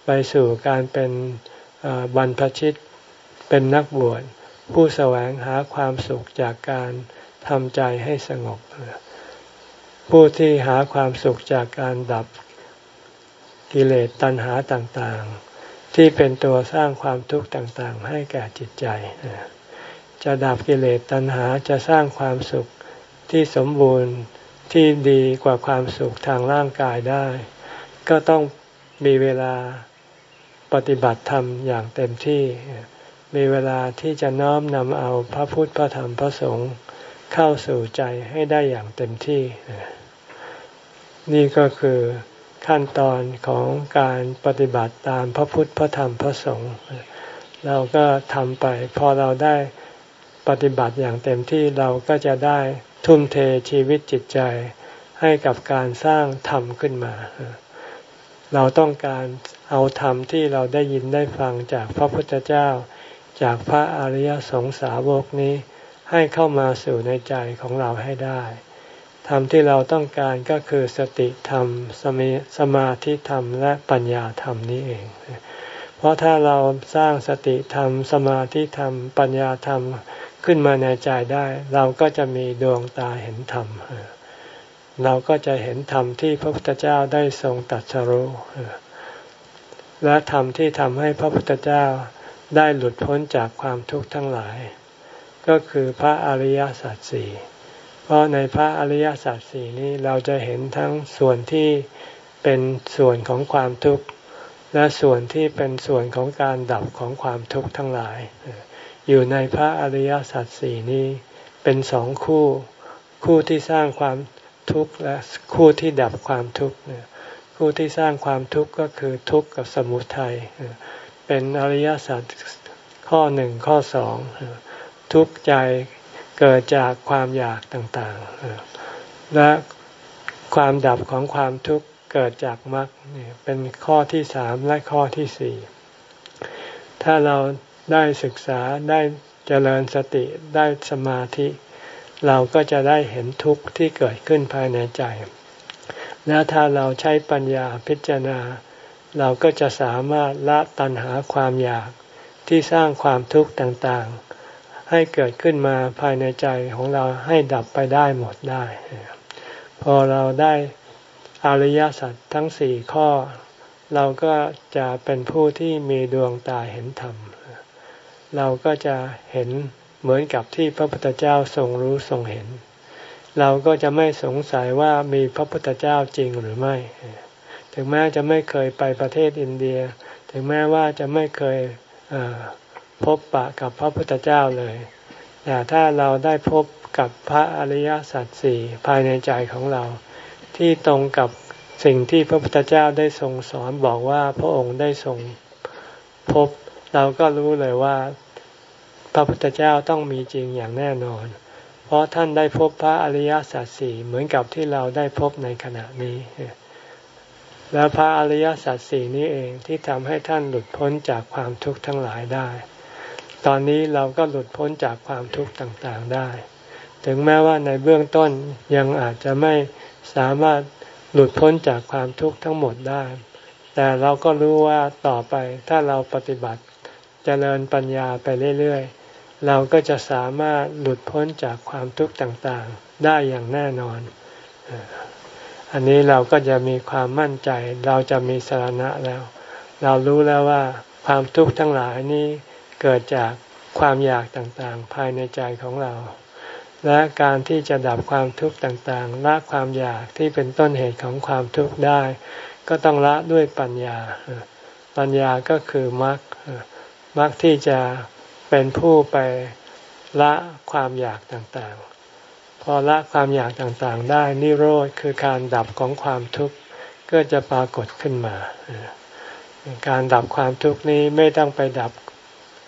ไปสู่การเป็นบรรพชิตเป็นนักบวช ผู้แสวงหาความสุขจากการทำใจให้สงบ ผู้ที่หาความสุขจากการดับกิเลสตัณหาต่างๆ ที่เป็นตัวสร้างความทุกข์ต่างๆ ให้แก่จิตใจ จะดับกิเลสตัณหาจะสร้างความสุขที่สมบูรณ์ที่ดีกว่าความสุขทางร่างกายได้ ก็ต้องมีเวลาปฏิบัติธรรมอย่างเต็มที่ มีเวลาที่จะน้อมนำเอาพระพุทธพระธรรมพระสงฆ์เข้าสู่ใจให้ได้อย่างเต็มที่ นี่ก็คือขั้นตอนของการปฏิบัติตามพระพุทธพระธรรมพระสงฆ์เราก็ทำไป พอเราได้ปฏิบัติอย่างเต็มที่เราก็จะได้ทุ่มเทชีวิตจิตใจให้กับการสร้างธรรมขึ้นมา เราต้องการเอาธรรมที่เราได้ยินได้ฟังจากพระพุทธเจ้า จากพระอริยสงสาวกนี้ ให้เข้ามาสู่ในใจของเราให้ได้ธรรมที่เราต้องการก็คือสติธรรมสมสมาธิธรรมและปัญญาธรรมนี้เอง เพราะถ้าเราสร้างสติธรรม สมาธิธรรม ปัญญาธรรมขึ้นมาในใจได้ เราก็จะมีดวงตาเห็นธรรม เราก็จะเห็นธรรมที่พระพุทธเจ้าได้ทรงตัดสรู้และธรรมที่ทำให้พระพุทธเจ้า ได้หลุดพ้นจากความทุกข์ทั้งหลาย ก็คือพระอริยสัจสี่เพราะในพระอริยสัจสี่นี้เราจะเห็นทั้งส่วนที่เป็นส่วนของความทุกข์ และส่วนที่เป็นส่วนของการดับของความทุกข์ทั้งหลาย อยู่ในพระอริยสัจสี่นี้เป็นสองคู่ คู่ที่สร้างความทุกข์และคู่ที่ดับความทุกข์คู่ที่สร้างความทุกข์ก็คือทุกข์กับสมุทัย เป็นอริยสัจข้อหนึ่งข้อสองทุกข์ใจเกิดจากความอยากต่างๆ และความดับของความทุกข์เกิดจากมรรคเป็นข้อที่สามและข้อที่สี่ถ้าเราได้ศึกษาได้เจริญสติได้สมาธิ เราก็จะได้เห็นทุกข์ที่เกิดขึ้นภายในใจ และถ้าเราใช้ปัญญาพิจารณา เราก็จะสามารถละตัณหาความอยากที่สร้างความทุกข์ต่างๆ ให้เกิดขึ้นมาภายในใจของเราให้ดับไปได้หมดได้ พอเราได้อริยสัจทั้งสี่ข้อ เราก็จะเป็นผู้ที่มีดวงตาเห็นธรรม เราก็จะเห็นเหมือนกับที่พระพุทธเจ้าทรงรู้ทรงเห็น เราก็จะไม่สงสัยว่ามีพระพุทธเจ้าจริงหรือไม่ ถึงแม้จะไม่เคยไปประเทศอินเดีย ถึงแม้ว่าจะไม่เคยพบปะกับพระพุทธเจ้าเลย แต่ถ้าเราได้พบกับพระอริยสัจสี่ภายในใจของเรา ที่ตรงกับสิ่งที่พระพุทธเจ้าได้ทรงสอนบอกว่าพระองค์ได้ทรงพบ เราก็รู้เลยว่าพระพุทธเจ้าต้องมีจริงอย่างแน่นอน เพราะท่านได้พบพระอริยสัจสี่เหมือนกับที่เราได้พบในขณะนี้ แล้วพระอริยสัจสี่นี้เองที่ทำให้ท่านหลุดพ้นจากความทุกข์ทั้งหลายได้ ตอนนี้เราก็หลุดพ้นจากความทุกข์ต่างๆได้ ถึงแม้ว่าในเบื้องต้นยังอาจจะไม่สามารถหลุดพ้นจากความทุกข์ทั้งหมดได้ แต่เราก็รู้ว่าต่อไปถ้าเราปฏิบัติเจริญปัญญาไปเรื่อยๆ เราก็จะสามารถหลุดพ้นจากความทุกข์ต่างๆ ได้อย่างแน่นอน อันนี้เราก็จะมีความมั่นใจ เราจะมีสาระแล้ว เรารู้แล้วว่าความทุกข์ทั้งหลายนี้เกิดจากความอยากต่างๆ ภายในใจของเรา และการที่จะดับความทุกข์ต่างๆละความอยากที่เป็นต้นเหตุของความทุกข์ได้ ก็ต้องละด้วยปัญญา ปัญญาก็คือมรรคมักที่จะเป็นผู้ไปละความอยากต่างๆ พอละความอยากต่างๆ ได้นิโรธคือการดับของความทุกข์ก็จะปรากฏขึ้นมา การดับความทุกข์นี้ไม่ต้องไปดับ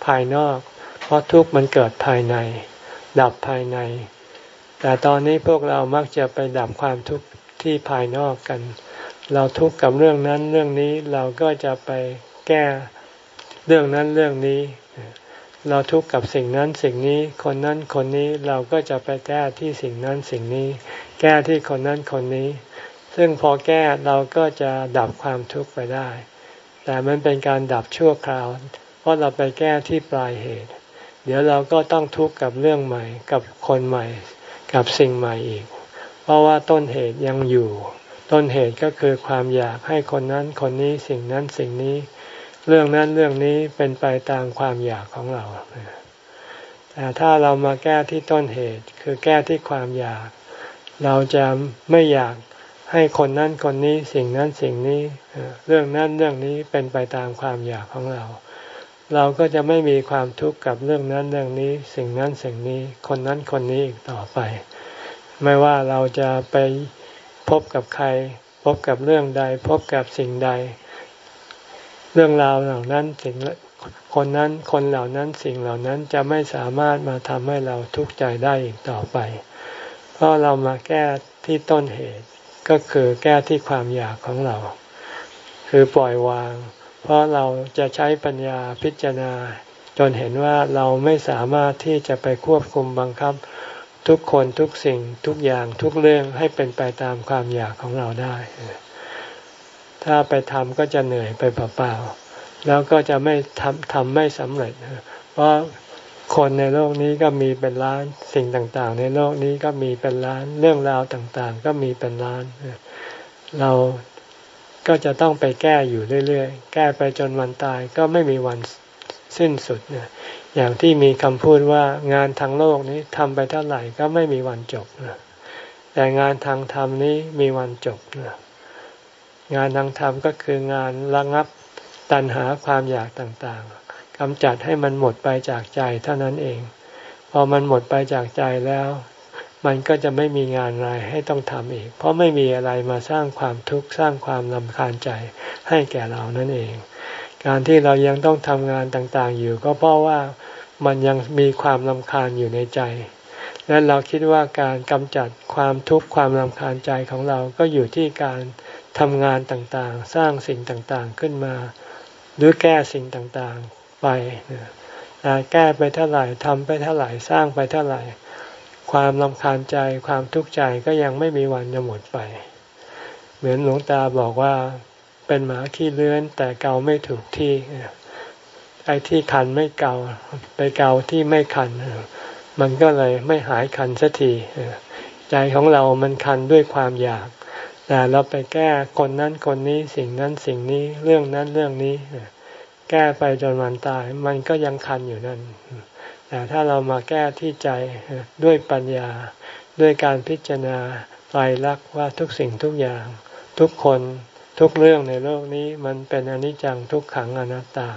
ภายนอก เพราะทุกข์มันเกิดภายใน ดับภายใน แต่ตอนนี้พวกเรามักจะไปดับความทุกข์ที่ภายนอกกัน เราทุกข์กับเรื่องนั้นเรื่องนี้เราก็จะไปแก้เรื่องนั้นเรื่องนี้ เราทุกข์กับสิ่งนั้นสิ่งนี้ คนนั้นคนนี้เราก็จะไปแก้ที่สิ่งนั้นสิ่งนี้ แก้ที่คนนั้นคนนี้ ซึ่งพอแก้เราก็จะดับความทุกข์ไปได้ แต่มันเป็นการดับชั่วคราว เพราะเราไปแก้ที่ปลายเหตุ เดี๋ยวเราก็ต้องทุกข์กับเรื่องใหม่ กับคนใหม่ กับสิ่งใหม่อีก เพราะว่าต้นเหตุยังอยู่ ต้นเหตุก็คือความอยากให้คนนั้นคนนี้สิ่งนั้นสิ่งนี้ เรื่องนั้นเรื่องนี้เป็นไปตามความอยากของเราแต่ถ้าเรามาแก้ที่ต้นเหตุ คือแก้ที่ความอยาก เราจะไม่อยากให้คนนั้นคนนี้สิ่งนั้นสิ่งนี้เรื่องนั้นเรื่องนี้เป็นไปตามความอยากของเรา เราก็จะไม่มีความทุกข์กับเรื่องนั้นเรื่องนี้ สิ่งนั้นสิ่งนี้ คนนั้นคนนี้อีกต่อไป ไม่ว่าเราจะไปพบกับใคร พบกับเรื่องใด พบกับสิ่งใด เรื่องราวเหล่านั้นสิ่งคนนั้นคนเหล่านั้นสิ่งเหล่านั้นจะไม่สามารถมาทำให้เราทุกข์ใจได้อีกต่อไป เพราะเรามาแก้ที่ต้นเหตุก็คือแก้ที่ความอยากของเรา คือปล่อยวาง เพราะเราจะใช้ปัญญาพิจารณา จนเห็นว่าเราไม่สามารถที่จะไปควบคุมบังคับ ทุกคนทุกสิ่งทุกอย่างทุกเรื่องให้เป็นไปตามความอยากของเราได้ ถ้าไปทำก็จะเหนื่อยไปเปล่าๆแล้วก็จะไม่ทำทำไม่สำเร็จ เพราะคนในโลกนี้ก็มีเป็นล้านสิ่งต่างๆ ในโลกนี้ก็มีเป็นล้านเรื่องราวต่างๆ ก็มีเป็นล้าน เราก็จะต้องไปแก้อยู่เรื่อยๆ แก้ไปจนวันตายก็ไม่มีวันสิ้นสุดเนี่ยอย่างที่มีคำพูดว่างานทางโลกนี้ทำไปเท่าไหร่ก็ไม่มีวันจบแต่งานทางธรรมนี้มีวันจบนะ งานทางธรรมก็คืองานระงับตัณหาความอยากต่างๆกำจัดให้มันหมดไปจากใจเท่านั้นเอง พอมันหมดไปจากใจแล้ว มันก็จะไม่มีงานอะไรให้ต้องทำอีก เพราะไม่มีอะไรมาสร้างความทุกข์สร้างความลำคาญใจให้แก่เรานั่นเอง การที่เรายังต้องทำงานต่างๆอยู่ ก็เพราะว่ามันยังมีความลำคาญอยู่ในใจ และเราคิดว่าการกำจัดความทุกข์ความลำคาญใจของเราก็อยู่ที่การ ทำงานต่างๆ สร้างสิ่งต่างๆขึ้นมา หรือแก้สิ่งต่างๆไปแก้ไปเท่าไหร่ทำไปเท่าไหร่สร้างไปเท่าไหร่ ความลำคาญใจความทุกข์ใจก็ยังไม่มีวันจะหมดไป เหมือนหลวงตาบอกว่าเป็นหมาขี้เลื้อนแต่เกาไม่ถูกที่ไอ้ที่คันไม่เกาไปเกาที่ไม่คันมันก็เลยไม่หายคันสักทีใจของเรามันคันด้วยความอยาก แต่เราไปแก้คนนั้นคนนี้สิ่งนั้นสิ่งนี้เรื่องนั้นเรื่องนี้ แก้ไปจนวันตาย มันก็ยังคันอยู่นั่น แต่ถ้าเรามาแก้ที่ใจด้วยปัญญาด้วยการพิจารณาไตรลักษณ์ว่าทุกสิ่งทุกอย่าง ทุกคนทุกเรื่องในโลกนี้มันเป็นอนิจจังทุกขังอนัตตา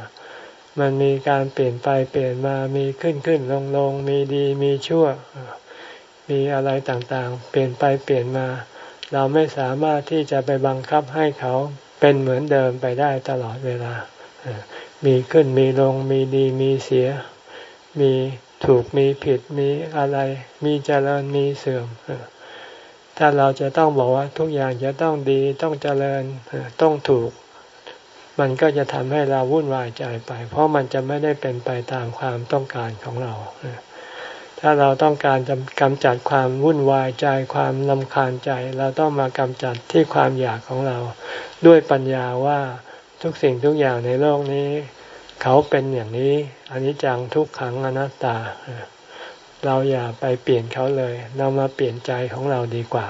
มันมีการเปลี่ยนไปเปลี่ยนมามีขึ้นขึ้นลงลงมีดีมีชั่ว มีอะไรต่างๆ เปลี่ยนไปเปลี่ยนมา เราไม่สามารถที่จะไปบังคับให้เขาเป็นเหมือนเดิมไปได้ตลอดเวลา มีขึ้นมีลงมีดีมีเสีย มีถูกมีผิดมีอะไร มีเจริญมีเสื่อม ถ้าเราจะต้องบอกว่าทุกอย่างจะต้องดีต้องเจริญต้องถูก มันก็จะทำให้เราวุ่นวายใจไป เพราะมันจะไม่ได้เป็นไปตามความต้องการของเรา ถ้าเราต้องการจะกำจัดความวุ่นวายใจความลำคาญใจ เราต้องมากำจัดที่ความอยากของเรา ด้วยปัญญาว่าทุกสิ่งทุกอย่างในโลกนี้ เขาเป็นอย่างนี้อันนี้จังทุกขังอนัตตา เราอย่าไปเปลี่ยนเขาเลย เรามาเปลี่ยนใจของเราดีกว่า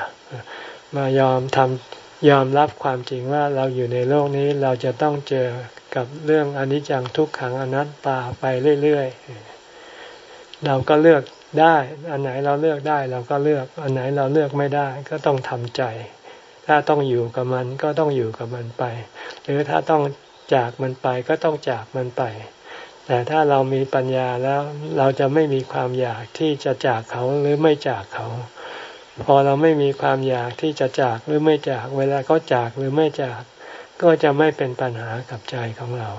มายอมทำยอมรับความจริงว่าเราอยู่ในโลกนี้เราจะต้องเจอกับเรื่องอนิจจังทุกขังอนัตตาไปเรื่อยๆเราก็เลือก ได้ อันไหนเราเลือกได้เราก็เลือก อันไหนเราเลือกไม่ได้ก็ต้องทำใจ ถ้าต้องอยู่กับมันก็ต้องอยู่กับมันไป หรือถ้าต้องจากมันไปก็ต้องจากมันไป แต่ถ้าเรามีปัญญาแล้วเราจะไม่มีความอยากที่จะจากเขาหรือไม่จากเขา พอเราไม่มีความอยากที่จะจากหรือไม่จาก เวลาเขาจากหรือไม่จาก ก็จะไม่เป็นปัญหากับใจของเรา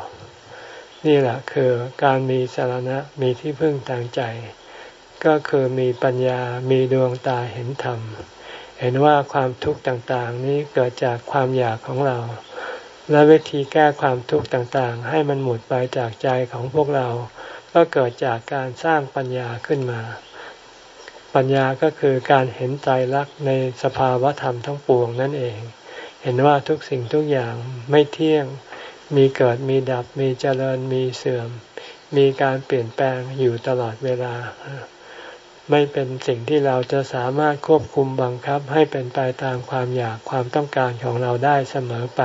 นี่แหละคือการมีสารณะมีที่พึ่งทางใจ ก็คือมีปัญญามีดวงตาเห็นธรรม เห็นว่าความทุกข์ต่างๆ นี้เกิดจากความอยากของเรา และวิธีแก้ความทุกข์ต่างๆ ให้มันหมดไปจากใจของพวกเรา ก็เกิดจากการสร้างปัญญาขึ้นมา ปัญญาก็คือการเห็นใจรักในสภาวะธรรมทั้งปวงนั่นเอง เห็นว่าทุกสิ่งทุกอย่างไม่เที่ยง มีเกิดมีดับมีเจริญมีเสื่อม มีการเปลี่ยนแปลงอยู่ตลอดเวลา ไม่เป็นสิ่งที่เราจะสามารถควบคุมบังคับให้เป็นไปตามความอยากความต้องการของเราได้เสมอไป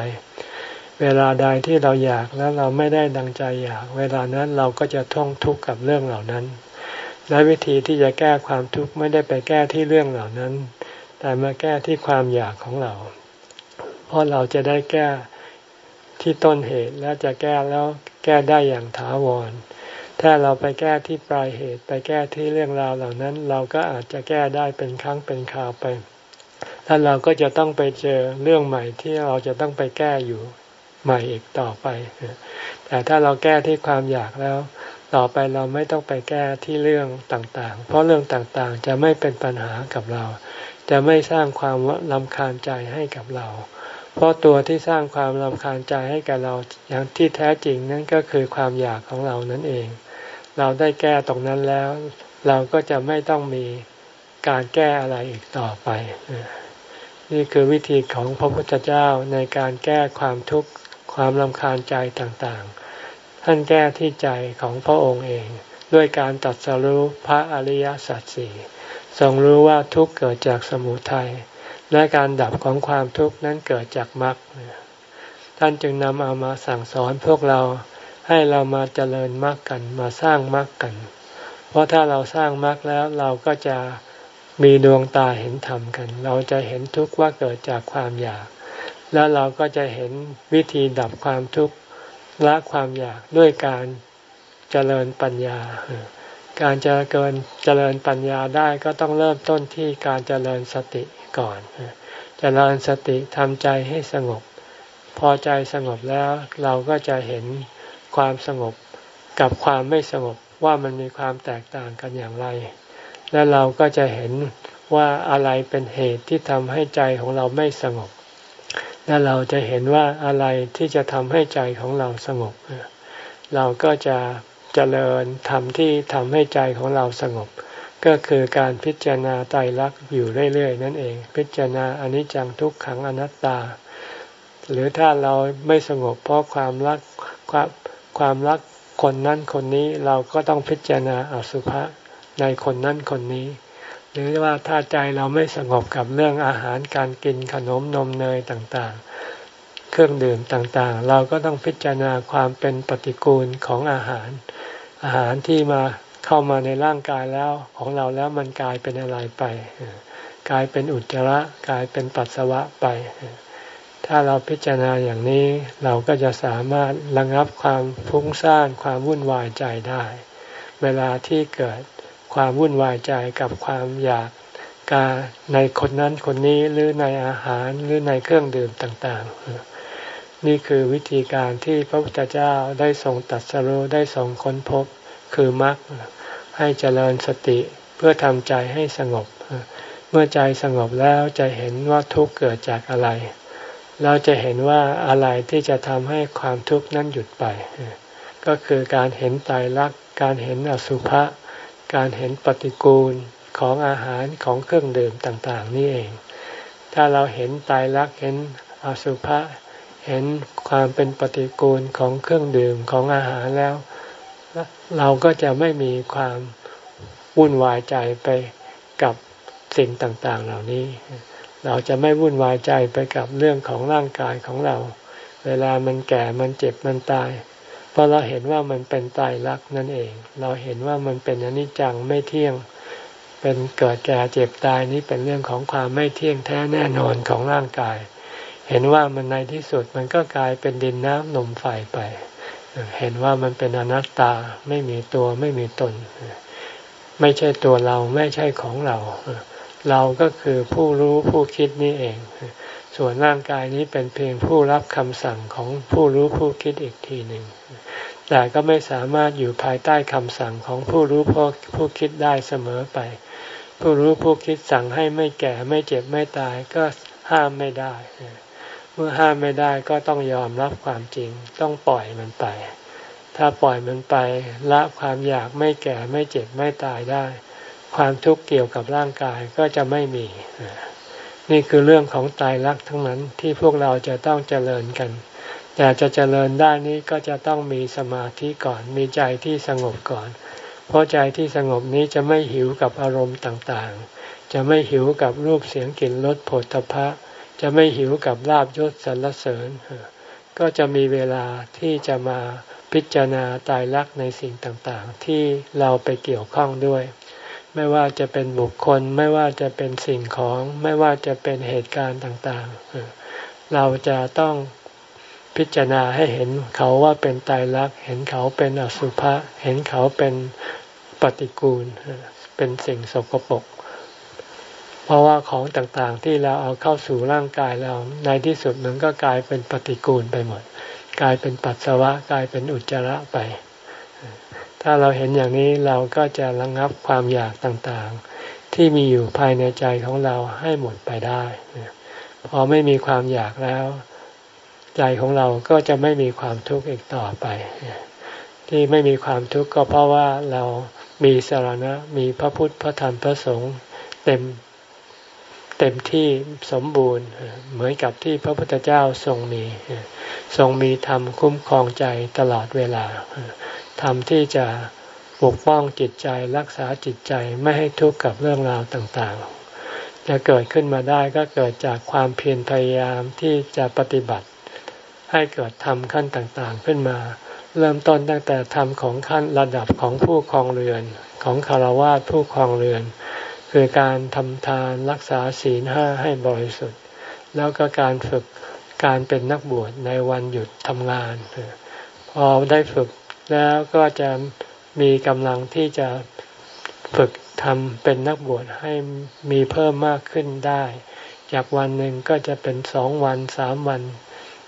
เวลาใดที่เราอยากแล้วเราไม่ได้ดังใจอยาก เวลานั้นเราก็จะท่องทุกข์กับเรื่องเหล่านั้น และวิธีที่จะแก้ความทุกข์ไม่ได้ไปแก้ที่เรื่องเหล่านั้น แต่มาแก้ที่ความอยากของเรา เพราะเราจะได้แก้ที่ต้นเหตุแล้วจะแก้แล้วแก้ได้อย่างถาวร ถ้าเราไปแก้ที่ปลายเหตุ ไปแก้ที่เรื่องราวเหล่านั้น เราก็อาจจะแก้ได้เป็นครั้งเป็นคราวไปแล้วเราก็จะต้องไปเจอเรื่องใหม่ที่เราจะต้องไปแก้อยู่ใหม่อีกต่อไป แต่ถ้าเราแก้ที่ความอยากแล้ว ต่อไปเราไม่ต้องไปแก้ที่เรื่องต่างๆ เพราะเรื่องต่างๆจะไม่เป็นปัญหากับเรา จะไม่สร้างความลำคาญใจให้กับเรา เพราะตัวที่สร้างความลำคาญใจให้กับเราอย่างที่แท้จริงนั่นก็คือความอยากของเรานั่นเอง เราได้แก้ตรงนั้นแล้ว เราก็จะไม่ต้องมีการแก้อะไรอีกต่อไป นี่คือวิธีของพระพุทธเจ้าในการแก้ความทุกข์ความลำคาญใจต่างๆ ท่านแก้ที่ใจของพระองค์เอง ด้วยการตัดสรู้พระอริยสัจสี่ทรงรู้ว่าทุกข์เกิดจากสมุทัยและการดับของความทุกข์นั้นเกิดจากมรรคท่านจึงนำเอามาสั่งสอนพวกเรา ให้เรามาเจริญมรรคกันมาสร้างมรรคกัน เพราะถ้าเราสร้างมรรคแล้วเราก็จะมีดวงตาเห็นธรรมกัน เราจะเห็นทุกข์ว่าเกิดจากความอยาก แล้วเราก็จะเห็นวิธีดับความทุกข์ละความอยากด้วยการเจริญปัญญา การจะเกินเจริญปัญญาได้ก็ต้องเริ่มต้นที่การเจริญสติก่อน เจริญสติทำใจให้สงบ พอใจสงบแล้วเราก็จะเห็น ความสงบกับความไม่สงบว่ามันมีความแตกต่างกันอย่างไร และเราก็จะเห็นว่าอะไรเป็นเหตุที่ทำให้ใจของเราไม่สงบ และเราจะเห็นว่าอะไรที่จะทำให้ใจของเราสงบ เราก็จะเจริญทำที่ทำให้ใจของเราสงบ ก็คือการพิจารณาไตรลักษณ์อยู่เรื่อยๆ นั่นเอง พิจารณาอนิจจังทุกขังอนัตตา หรือถ้าเราไม่สงบเพราะความรักความ ความรักคนนั้นคนนี้เราก็ต้องพิจารณาอสุภะในคนนั้นคนนี้ หรือว่าถ้าใจเราไม่สงบกับเรื่องอาหารการกินขนมนมเนยต่างๆ เครื่องดื่มต่างๆ เราก็ต้องพิจารณาความเป็นปฏิกูลของอาหาร อาหารที่มาเข้ามาในร่างกายแล้วของเราแล้วมันกลายเป็นอะไรไป กลายเป็นอุจจาระกลายเป็นปัสสาวะไป ถ้าเราพิจารณาอย่างนี้ เราก็จะสามารถระงับความฟุ้งซ่านความวุ่นวายใจได้ เวลาที่เกิดความวุ่นวายใจกับความอยากการในคนนั้นคนนี้หรือในอาหารหรือในเครื่องดื่มต่างๆ นี่คือวิธีการที่พระพุทธเจ้าได้ทรงตัดสรุได้ทรงค้นพบคือมรรคให้เจริญสติเพื่อทำใจให้สงบ เมื่อใจสงบแล้วจะเห็นว่าทุกข์เกิดจากอะไร เราจะเห็นว่าอะไรที่จะทำให้ความทุกข์นั้นหยุดไป ก็คือการเห็นตายรักการเห็นอสุภะการเห็นปฏิกูลของอาหารของเครื่องดื่มต่างๆ นี่เอง ถ้าเราเห็นตายรักเห็นอสุภะเห็นความเป็นปฏิกูลของเครื่องดื่มของอาหารแล้ว เราก็จะไม่มีความวุ่นวายใจไปกับสิ่งต่างๆเหล่านี้ เราจะไม่วุ่นวายใจไปกับเรื่องของร่างกายของเรา เวลามันแก่มันเจ็บมันตาย เพราะเราเห็นว่ามันเป็นตายรักนั่นเอง เราเห็นว่ามันเป็นอนิจจังไม่เที่ยง เป็นเกิดแก่เจ็บตายนี้เป็นเรื่องของความไม่เที่ยงแท้แน่นอนของร่างกาย เห็นว่ามันในที่สุดมันก็กลายเป็นดินน้ำลมไฟไป เห็นว่ามันเป็นอนัตตาไม่มีตัวไม่มีตน ไม่ใช่ตัวเราไม่ใช่ของเรา เราก็คือผู้รู้ผู้คิดนี่เอง ส่วนร่างกายนี้เป็นเพียงผู้รับคำสั่งของผู้รู้ผู้คิดอีกทีหนึ่ง แต่ก็ไม่สามารถอยู่ภายใต้คำสั่งของผู้รู้ผู้ผู้คิดได้เสมอไป ผู้รู้ผู้คิดสั่งให้ไม่แก่ไม่เจ็บไม่ตายก็ห้ามไม่ได้ เมื่อห้ามไม่ได้ก็ต้องยอมรับความจริง ต้องปล่อยมันไป ถ้าปล่อยมันไปละความอยากไม่แก่ไม่เจ็บไม่ตายได้ ความทุกข์เกี่ยวกับร่างกายก็จะไม่มี นี่คือเรื่องของตายรักทั้งนั้นที่พวกเราจะต้องเจริญกัน แต่จะเจริญได้นี้ก็จะต้องมีสมาธิก่อน มีใจที่สงบก่อน เพราะใจที่สงบนี้จะไม่หิวกับอารมณ์ต่างๆ จะไม่หิวกับรูปเสียงกลิ่นรสผลตภะจะไม่หิวกับลาบยศสรรเสริญ ก็จะมีเวลาที่จะมาพิจารณาตายรักในสิ่งต่างๆ ที่เราไปเกี่ยวข้องด้วย ไม่ว่าจะเป็นบุคคล ไม่ว่าจะเป็นสิ่งของ ไม่ว่าจะเป็นเหตุการณ์ต่างๆ เราจะต้องพิจารณาให้เห็นเขาว่าเป็นตายรัก เห็นเขาเป็นอสุภะ เห็นเขาเป็นปฏิกูล เป็นสิ่งสกปรก เพราะว่าของต่างๆที่เราเอาเข้าสู่ร่างกายเรา ในที่สุดมันก็กลายเป็นปฏิกูลไปหมด กลายเป็นปัสสาวะ กลายเป็นอุจจาระไป ถ้าเราเห็นอย่างนี้เราก็จะระงงับความอยากต่างๆ ที่มีอยู่ภายในใจของเราให้หมดไปได้พอไม่มีความอยากแล้ว ใจของเราก็จะไม่มีความทุกข์อีกต่อไป ที่ไม่มีความทุกข์ก็เพราะว่าเรามีสารณะมีพระพุทธพระธรรมพระสงฆ์เต็มเต็มที่สมบูรณ์เหมือนกับที่พระพุทธเจ้าทรงมี ทรงมีธรรมคุ้มครองใจตลอดเวลา ธรรมที่จะปกป้องจิตใจรักษาจิตใจไม่ให้ทุกข์กับเรื่องราวต่างๆ จะเกิดขึ้นมาได้ก็เกิดจากความเพียรพยายามที่จะปฏิบัติ ให้เกิดธรรมขั้นต่างๆขึ้นมา เริ่มต้นตั้งแต่ธรรมของขั้นระดับของผู้ครองเรือน ของคารวะผู้ครองเรือน คือการทำทานรักษาศีลห้าให้บริสุทธิ์ แล้วก็การฝึกการเป็นนักบวชในวันหยุดทำงานพอได้ฝึก แล้วก็จะมีกำลังที่จะฝึกทำเป็นนักบวชให้มีเพิ่มมากขึ้นได้ จากวันหนึ่งก็จะเป็นสองวันสามวัน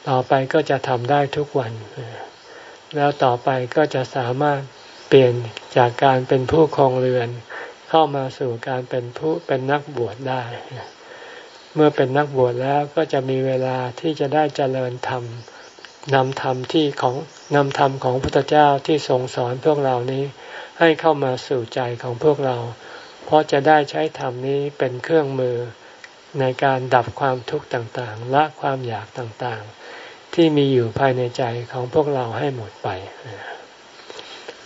ต่อไปก็จะทำได้ทุกวัน แล้วต่อไปก็จะสามารถเปลี่ยนจากการเป็นผู้ครองเรือน เข้ามาสู่การเป็นผู้เป็นนักบวชได้ เมื่อเป็นนักบวชแล้วก็จะมีเวลาที่จะได้เจริญธรรม นำธรรมที่ของนำธรรมของพระพุทธเจ้าที่ทรงสอนพวกเรานี้ให้เข้ามาสู่ใจของพวกเรา เพราะจะได้ใช้ธรรมนี้เป็นเครื่องมือในการดับความทุกข์ต่างๆ ละความอยากต่างๆ ที่มีอยู่ภายในใจของพวกเราให้หมดไป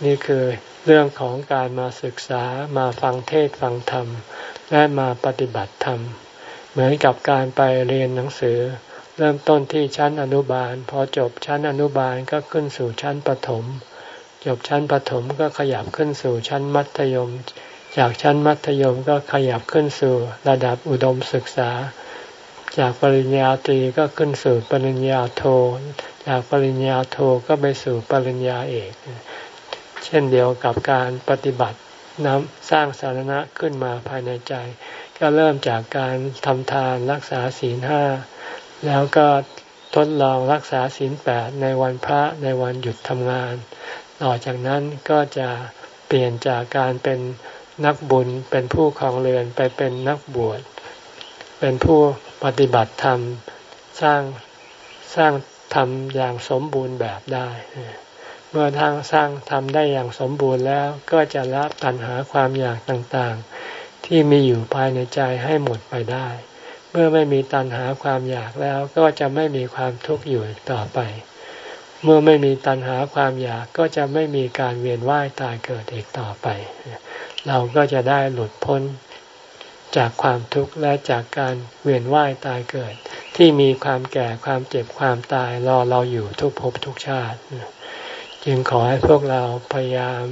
นี่คือเรื่องของการมาศึกษามาฟังเทศฟังธรรม และมาปฏิบัติธรรม เหมือนกับการไปเรียนหนังสือ เริ่มต้นที่ชั้นอนุบาล พอจบชั้นอนุบาลก็ขึ้นสู่ชั้นประถม จบชั้นประถมก็ขยับขึ้นสู่ชั้นมัธยม จากชั้นมัธยมก็ขยับขึ้นสู่ระดับอุดมศึกษา จากปริญญาตรีก็ขึ้นสู่ปริญญาโท จากปริญญาโทก็ไปสู่ปริญญาเอก เช่นเดียวกับการปฏิบัตินำสร้างสาระขึ้นมาภายในใจ ก็เริ่มจากการทำทานรักษาศีลห้า แล้วก็ทดลองรักษาศีลแปดในวันพระในวันหยุดทำงาน ต่อจากนั้นก็จะเปลี่ยนจากการเป็นนักบุญเป็นผู้คองเรือนไปเป็นนักบวช เป็นผู้ปฏิบัติธรรมสร้างสร้างธรรมอย่างสมบูรณ์แบบได้ เมื่อทางสร้างทำได้อย่างสมบูรณ์แล้วก็จะละตัณหาความอยากต่างๆ ที่มีอยู่ภายในใจให้หมดไปได้ เมื่อไม่มีตัณหาความอยากแล้วก็จะไม่มีความทุกข์อยู่ต่อไป เมื่อไม่มีตัณหาความอยากก็จะไม่มีการเวียนว่ายตายเกิดอีกต่อไป เราก็จะได้หลุดพ้นจากความทุกข์และจากการเวียนว่ายตายเกิด ที่มีความแก่ความเจ็บความตายรอเราอยู่ทุกภพทุกชาติ จึงขอให้พวกเราพยายาม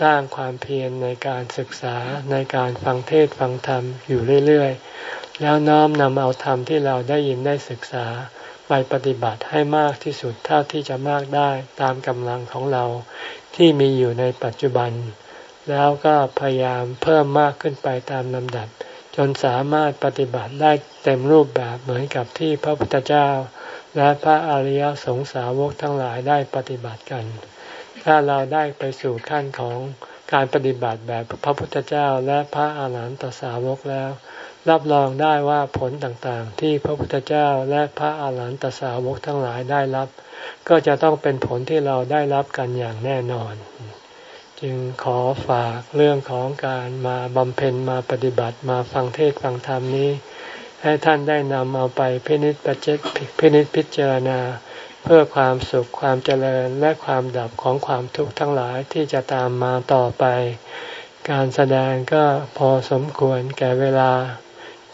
สร้างความเพียรในการศึกษาในการฟังเทศฟังธรรมอยู่เรื่อย แล้วน้อมนำเอาธรรมที่เราได้ยินได้ศึกษาไปปฏิบัติให้มากที่สุดเท่าที่จะมากได้ตามกำลังของเราที่มีอยู่ในปัจจุบัน แล้วก็พยายามเพิ่มมากขึ้นไปตามลำดับ จนสามารถปฏิบัติได้เต็มรูปแบบเหมือนกับที่พระพุทธเจ้า และพระอริยสงสาวกทั้งหลายได้ปฏิบัติกัน ถ้าเราได้ไปสู่ขั้นของการปฏิบัติแบบพระพุทธเจ้าและพระอาหารหันตสาวกแล้ว รับรองได้ว่าผลต่างๆ ที่พระพุทธเจ้าและพระอาหารหันตสาวกทั้งหลายได้รับ ก็จะต้องเป็นผลที่เราได้รับกันอย่างแน่นอน จึงขอฝากเรื่องของการมาบำเพ็ญมาปฏิบัติมาฟังเทศฟังธรรมนี้ ให้ท่านได้นำเอาไปพินิจประเจตพินิจพิจารณา เพื่อความสุขความเจริญและความดับของความทุกข์ทั้งหลายที่จะตามมาต่อไป การแสดงก็พอสมควรแก่เวลา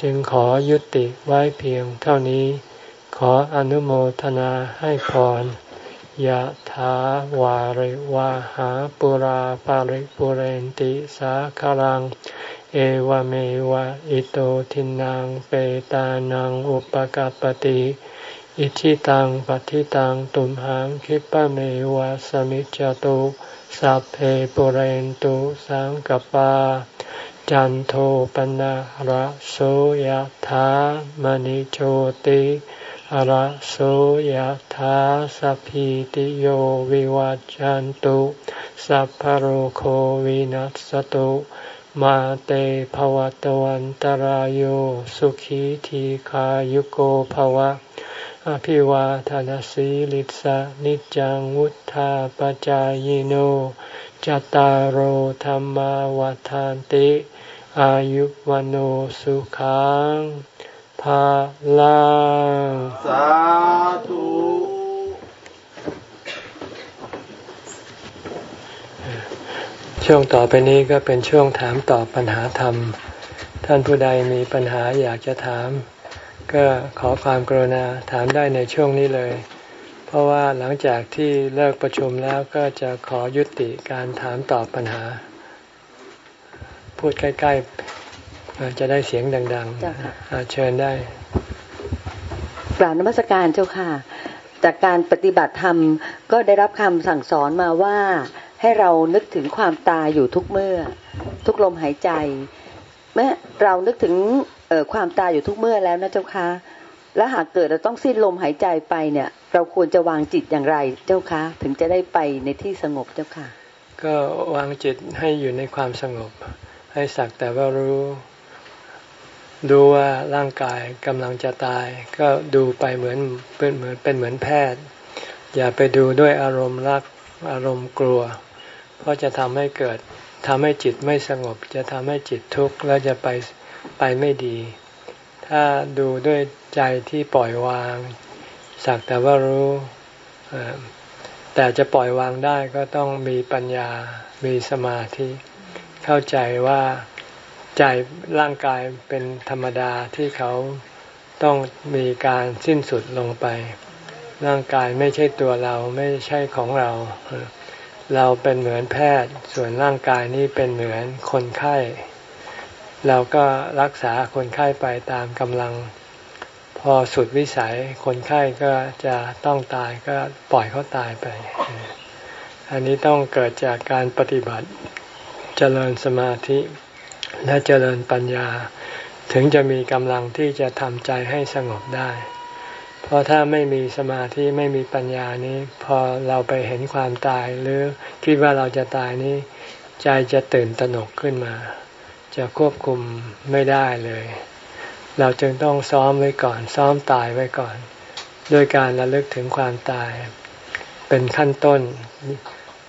จึงขอยุติไว้เพียงเท่านี้ ขออนุโมทนาให้พรยะถาวาริวาหาปุราปาริปุเรนติสาคารัง เอวเมวะอิโตทินังเปตานังอุปกาปติอิชิตังปฏิตังตุมหังคิปะเมวะสมิจจตุสัพเพปุเรนตุสังกปา จันโทปนะระโสยธามณิโชติระโสยธาสัพพิติโยวิวัจจันตุสัพพโรโควินัสตุมาเตภวตวันตารโยสุขีทีขายุโกภวะ อภิวาทานสีลิสะนิจังวุธาปจายโนจตารโหธรรมวาทานติ อายุวันโอสุขังภาลังสาธุช่วงต่อไปนี้ก็เป็นช่วงถามตอบปัญหาธรรม ท่านผู้ใดมีปัญหาอยากจะถาม ก็ขอความกรุณาถามได้ในช่วงนี้เลย เพราะว่าหลังจากที่เลิกประชุมแล้วก็จะขอยุติการถามตอบปัญหา พูดใกล้ๆจะได้เสียงดังๆเชิญได้กราบนมัสการเจ้าค่ะ จากการปฏิบัติธรรมก็ได้รับคำสั่งสอนมาว่า ให้เรานึกถึงความตายอยู่ทุกเมื่อ ทุกลมหายใจเมื่อเรานึกถึงความตายอยู่ทุกเมื่อแล้วนะเจ้าคะแล้วหากเกิดเราต้องสิ้นลมหายใจไปเนี่ย เราควรจะวางจิตอย่างไรเจ้าคะ ถึงจะได้ไปในที่สงบเจ้าค่ะ ก็วางจิตให้อยู่ในความสงบ ให้สักแต่ว่ารู้ ดูว่าร่างกายกำลังจะตาย ก็ดูไปเหมือนเป็นเหมือนเป็นเหมือนแพทย์ อย่าไปดูด้วยอารมณ์รักอารมณ์กลัว เพราะจะทำให้เกิดทำให้จิตไม่สงบ จะทำให้จิตทุกข์แล้วจะไปไปไม่ดี ถ้าดูด้วยใจที่ปล่อยวาง สักแต่ว่ารู้แต่จะปล่อยวางได้ก็ต้องมีปัญญา มีสมาธิ เข้าใจว่าใจร่างกายเป็นธรรมดาที่เขาต้องมีการสิ้นสุดลงไป ร่างกายไม่ใช่ตัวเราไม่ใช่ของเรา เราเป็นเหมือนแพทย์ ส่วนร่างกายนี้เป็นเหมือนคนไข้ เราก็รักษาคนไข้ไปตามกำลัง พอสุดวิสัยคนไข้ก็จะต้องตายก็ปล่อยเขาตายไป อันนี้ต้องเกิดจากการปฏิบัติ จริญสมาธิ และเจริญปัญญา ถึงจะมีกำลังที่จะทำใจให้สงบได้ เพราะถ้าไม่มีสมาธิไม่มีปัญญานี้ พอเราไปเห็นความตายหรือคิดว่าเราจะตายนี้ ใจจะตื่นตระหนกขึ้นมา จะควบคุมไม่ได้เลย เราจึงต้องซ้อมไว้ก่อน ซ้อมตายไว้ก่อนด้วยการระลึกถึงความตาย เป็นขั้นต้น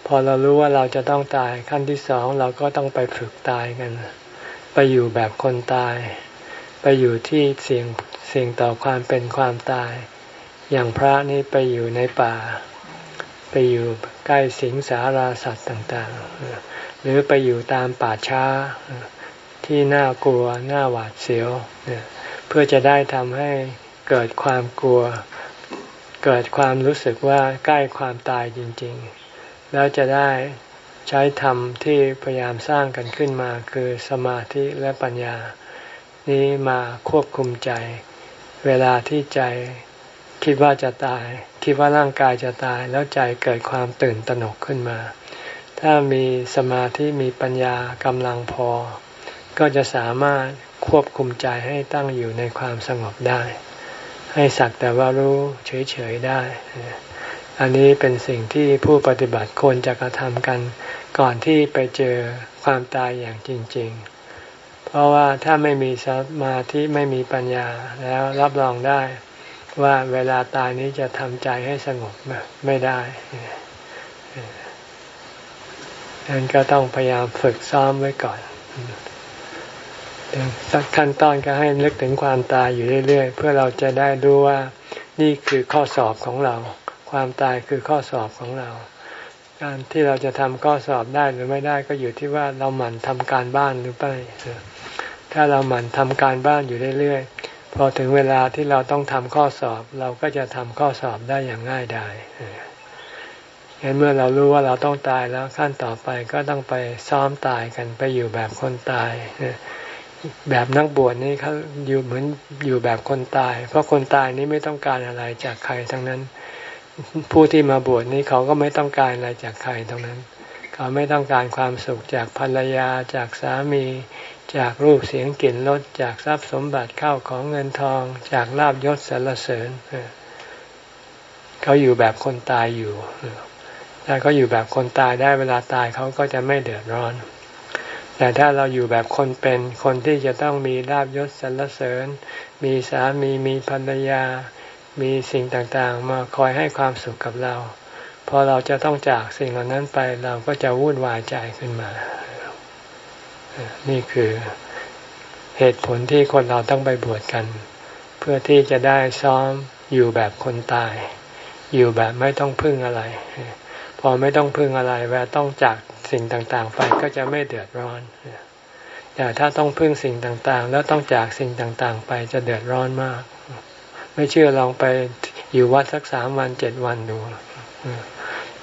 พอเรารู้ว่าเราจะต้องตายขั้นที่สองเราก็ต้องไปฝึกตายกัน ไปอยู่แบบคนตาย ไปอยู่ที่เสียงเสี่ยงต่อความเป็นความตาย อย่างพระนี่ไปอยู่ในป่า ไปอยู่ใกล้สิงสาราสัตว์ต่างๆ หรือไปอยู่ตามป่าช้าที่น่ากลัวน่าหวาดเสียวเพื่อจะได้ทำให้เกิดความกลัว เกิดความรู้สึกว่าใกล้ความตายจริง ๆ แล้วจะได้ใช้ธรรมที่พยายามสร้างกันขึ้นมาคือสมาธิและปัญญา นี้มาควบคุมใจ เวลาที่ใจคิดว่าจะตาย คิดว่าร่างกายจะตายแล้วใจเกิดความตื่นตระหนกขึ้นมา ถ้ามีสมาธิมีปัญญากำลังพอ ก็จะสามารถควบคุมใจให้ตั้งอยู่ในความสงบได้ ให้สักแต่ว่ารู้เฉยๆได้ อันนี้เป็นสิ่งที่ผู้ปฏิบัติควรจะกระทำกัน ก่อนที่ไปเจอความตายอย่างจริง ๆ เพราะว่าถ้าไม่มีสมาธิไม่มีปัญญาแล้วรับรองได้ว่าเวลาตายนี้จะทำใจให้สงบไม่ได้ดังนั้นก็ต้องพยายามฝึกซ้อมไว้ก่อนสักขั้นตอนก็ให้นึกถึงความตายอยู่เรื่อย ๆ เพื่อเราจะได้รู้ว่านี่คือข้อสอบของเรา ความตายคือข้อสอบของเรา การที่เราจะทำข้อสอบได้หรือไม่ได้ก็อยู่ที่ว่าเราหมั่นทำการบ้านหรือไม่ถ้าเราหมั่นทำการบ้านอยู่เรื่อยๆพอถึงเวลาที่เราต้องทำข้อสอบ เราก็จะทำข้อสอบได้อย่างง่ายดายเห็นเมื่อเรารู้ว่าเราต้องตายแล้วขั้นต่อไปก็ต้องไปซ้อมตายกันไปอยู่แบบคนตายแบบนักบวชนี่เขาอยู่เหมือนอยู่แบบคนตาย เพราะคนตายนี้ไม่ต้องการอะไรจากใครทั้งนั้น ผู้ที่มาบวชนี้เขาก็ไม่ต้องการอะไรจากใครทั้งนั้น เขาไม่ต้องการความสุขจากภรรยาจากสามี จากรูปเสียงกลิ่นรสจากทรัพย์สมบัติเข้าของเงินทอง จากลาบยศสรรเสริญเขาอยู่แบบคนตายอยู่ถ้าเขาอยู่แบบคนตายได้เวลาตายเขาก็จะไม่เดือดร้อน แต่ถ้าเราอยู่แบบคนเป็นคนที่จะต้องมีลาบยศสรรเสริญ มีสามีมีภรรยา มีสิ่งต่างๆ มาคอยให้ความสุขกับเรา พอเราจะต้องจากสิ่งเหล่านั้นไปเราก็จะวุ่นวายใจขึ้นมา นี่คือเหตุผลที่คนเราต้องไปบวชกัน เพื่อที่จะได้ซ้อมอยู่แบบคนตาย อยู่แบบไม่ต้องพึ่งอะไร พอไม่ต้องพึ่งอะไรแวลต้องจากสิ่งต่างๆ ไปก็จะไม่เดือดร้อนแต่ถ้าต้องพึ่งสิ่งต่างๆ แล้วต้องจากสิ่งต่างๆ ไปจะเดือดร้อนมาก ไม่เชื่อลองไปอยู่วัดสักสามวันเจ็ดวันดู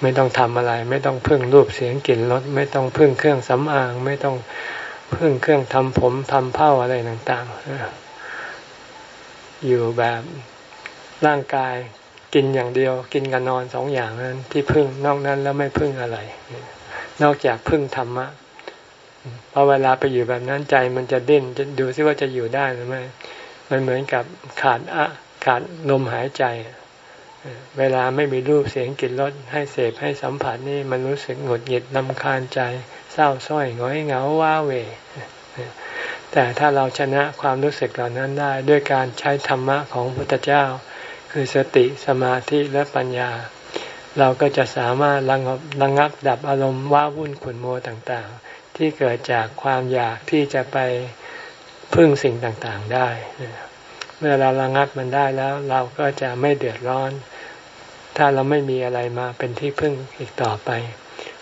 ไม่ต้องทำอะไร ไม่ต้องพึ่งรูปเสียงกลิ่นรสไม่ต้องพึ่งเครื่องสำอาง ไม่ต้องพึ่งเครื่องทำผมทำเผ้าอะไรต่างๆอยู่แบบร่างกายกินอย่างเดียว กินกับนอนสองอย่างนั้น ที่พึ่งนอกนั้นแล้วไม่พึ่งอะไร นอกจากพึ่งธรรมะพอเวลาไปอยู่แบบนั้นใจมันจะดิ้นจะดูซิว่าจะอยู่ได้หรือไม่มันเหมือนกับขาดอะ ขาดลมหายใจ เวลาไม่มีรูปเสียงกลิ่นรสให้เสพให้สัมผัสนี่มันรู้สึกหงุดหงิดลำคาญใจ เศร้าส้อยง้อยเหงาว้าเว แต่ถ้าเราชนะความรู้สึกเหล่านั้นได้ด้วยการใช้ธรรมะของพระพุทธเจ้า คือสติสมาธิและปัญญา เราก็จะสามารถระงับระงับดับอารมณ์ว้าวุ่นขุนโมต่างๆ ที่เกิดจากความอยากที่จะไปพึ่งสิ่งต่างๆได้ เมื่อเราระงับมันได้แล้ว เราก็จะไม่เดือดร้อน ถ้าเราไม่มีอะไรมาเป็นที่พึ่งอีกต่อไป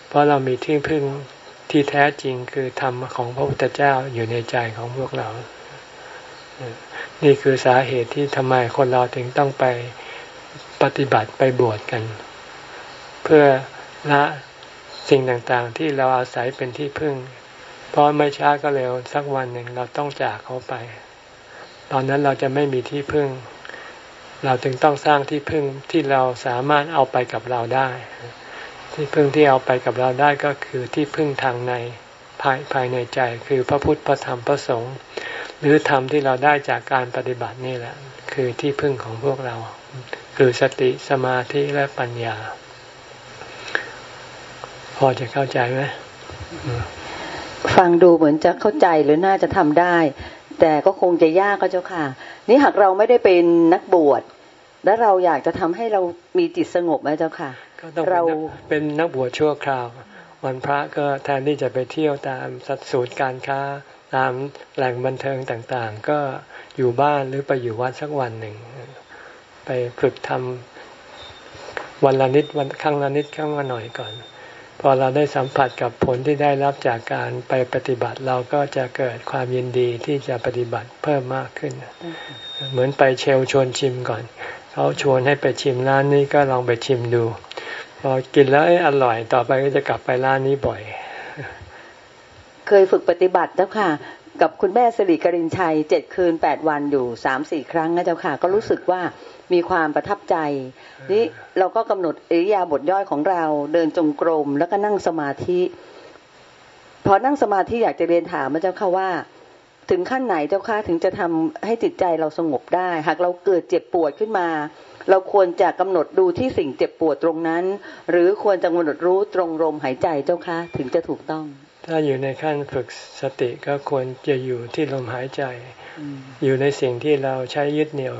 เพราะเรามีที่พึ่งที่แท้จริงคือธรรมของพระพุทธเจ้าอยู่ในใจของพวกเรา นี่คือสาเหตุที่ทำไมคนเราถึงต้องไปปฏิบัติไปบวชกัน เพื่อละสิ่งต่างๆที่เราอาศัยเป็นที่พึ่ง เพราะไม่ช้าก็เร็วสักวันหนึ่งเราต้องจากเขาไป ตอนนั้นเราจะไม่มีที่พึ่ง เราจึงต้องสร้างที่พึ่งที่เราสามารถเอาไปกับเราได้ ที่พึ่งที่เอาไปกับเราได้ก็คือที่พึ่งทางในภายภายในใจคือพระพุทธพระธรรมพระสงฆ์หรือธรรมที่เราได้จากการปฏิบัตินี่แหละ คือที่พึ่งของพวกเรา คือสติสมาธิและปัญญา พอจะเข้าใจไหมฟังดูเหมือนจะเข้าใจหรือน่าจะทำได้ แต่ก็คงจะยากก็เจ้าค่ะ นี่หากเราไม่ได้เป็นนักบวชและเราอยากจะทำให้เรามีจิตสงบไหมเจ้าค่ะเราเป็นนักบวชชั่วคราว วันพระก็แทนที่จะไปเที่ยวตามสัดสูตรการค้าตามแหล่งบันเทิงต่างๆ ก็อยู่บ้านหรือไปอยู่วัดสักวันหนึ่ง ไปฝึกทำวันละนิดวันครั้งละนิดครั้งละหน่อยก่อน พอเราได้สัมผัสกับผลที่ได้รับจากการไปปฏิบัติเราก็จะเกิดความยินดีที่จะปฏิบัติเพิ่มมากขึ้น เหมือนไปเชลชวนชิมก่อนเขาชวนให้ไปชิมร้านนี้ก็ลองไปชิมดู พอกินแล้วอร่อยต่อไปก็จะกลับไปร้านนี้บ่อย เคยฝึกปฏิบัติเจ้าค่ะ กับคุณแม่สิริกรินชัยเจ็ดคืนแปดวันอยู่สามสี่ครั้งนะเจ้าค่ะ ก็รู้สึกว่า มีความประทับใจนี่เราก็กำหนดอริยาบทย่อยของเรา เดินจงกรมแล้วก็นั่งสมาธิพอนั่งสมาธิอยากจะเรียนถามพระเจ้าค่ะว่า ถึงขั้นไหนเจ้าค่ะถึงจะทำให้จิตใจเราสงบได้ หากเราเกิดเจ็บปวดขึ้นมา เราควรจะกำหนดดูที่สิ่งเจ็บปวดตรงนั้น หรือควรจะกำหนดรู้ตรงลมหายใจเจ้าค่ะถึงจะถูกต้อง ถ้าอยู่ในขั้นฝึกสติก็ควรจะอยู่ที่ลมหายใจ อยู่ในสิ่งที่เราใช้ยึดเหนี่ยว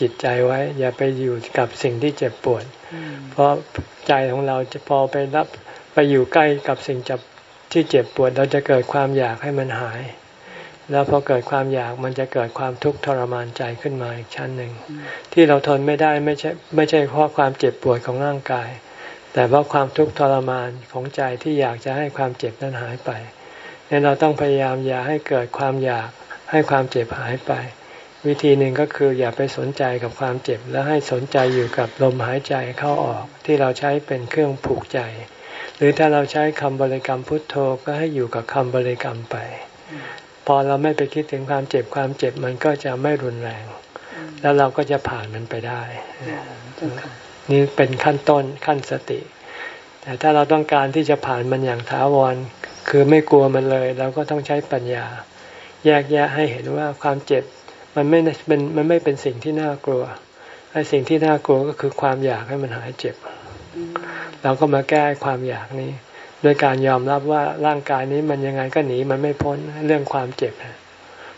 จิตใจไว้ อย่าไปอยู่กับสิ่งที่เจ็บปวด เพราะใจของเราจะพอไปรับไปอยู่ใกล้กับสิ่งจับที่เจ็บปวด เราจะเกิดความอยากให้มันหาย แล้วพอเกิดความอยากมันจะเกิดความทุกข์ทรมานใจขึ้นมาอีกชั้นหนึ่ง ที่เราทนไม่ได้ไม่ใช่ไม่ใช่เพราะความเจ็บปวดของร่างกาย แต่เพราะความทุกข์ทรมานของใจที่อยากจะให้ความเจ็บนั้นหายไปเนี่ยเราต้องพยายามอย่าให้เกิดความอยากให้ความเจ็บหายไป วิธีหนึ่งก็คืออย่าไปสนใจกับความเจ็บ แล้วให้สนใจอยู่กับลมหายใจเข้าออกที่เราใช้เป็นเครื่องผูกใจ หรือถ้าเราใช้คำบริกรรมพุทโธก็ให้อยู่กับคำบริกรรมไป พอเราไม่ไปคิดถึงความเจ็บความเจ็บมันก็จะไม่รุนแรง แล้วเราก็จะผ่านมันไปได้ นี่เป็นขั้นต้นขั้นสติ แต่ถ้าเราต้องการที่จะผ่านมันอย่างถาวร คือไม่กลัวมันเลย เราก็ต้องใช้ปัญญา แยกแยะให้เห็นว่าความเจ็บ มันไม่เป็นมันไม่เป็นสิ่งที่น่ากลัวไอ้สิ่งที่น่ากลัวก็คือความอยากให้มันหายเจ็บ เราก็มาแก้ความอยากนี้โดยการยอมรับว่าร่างกายนี้มันยังไงก็หนีมันไม่พ้นเรื่องความเจ็บ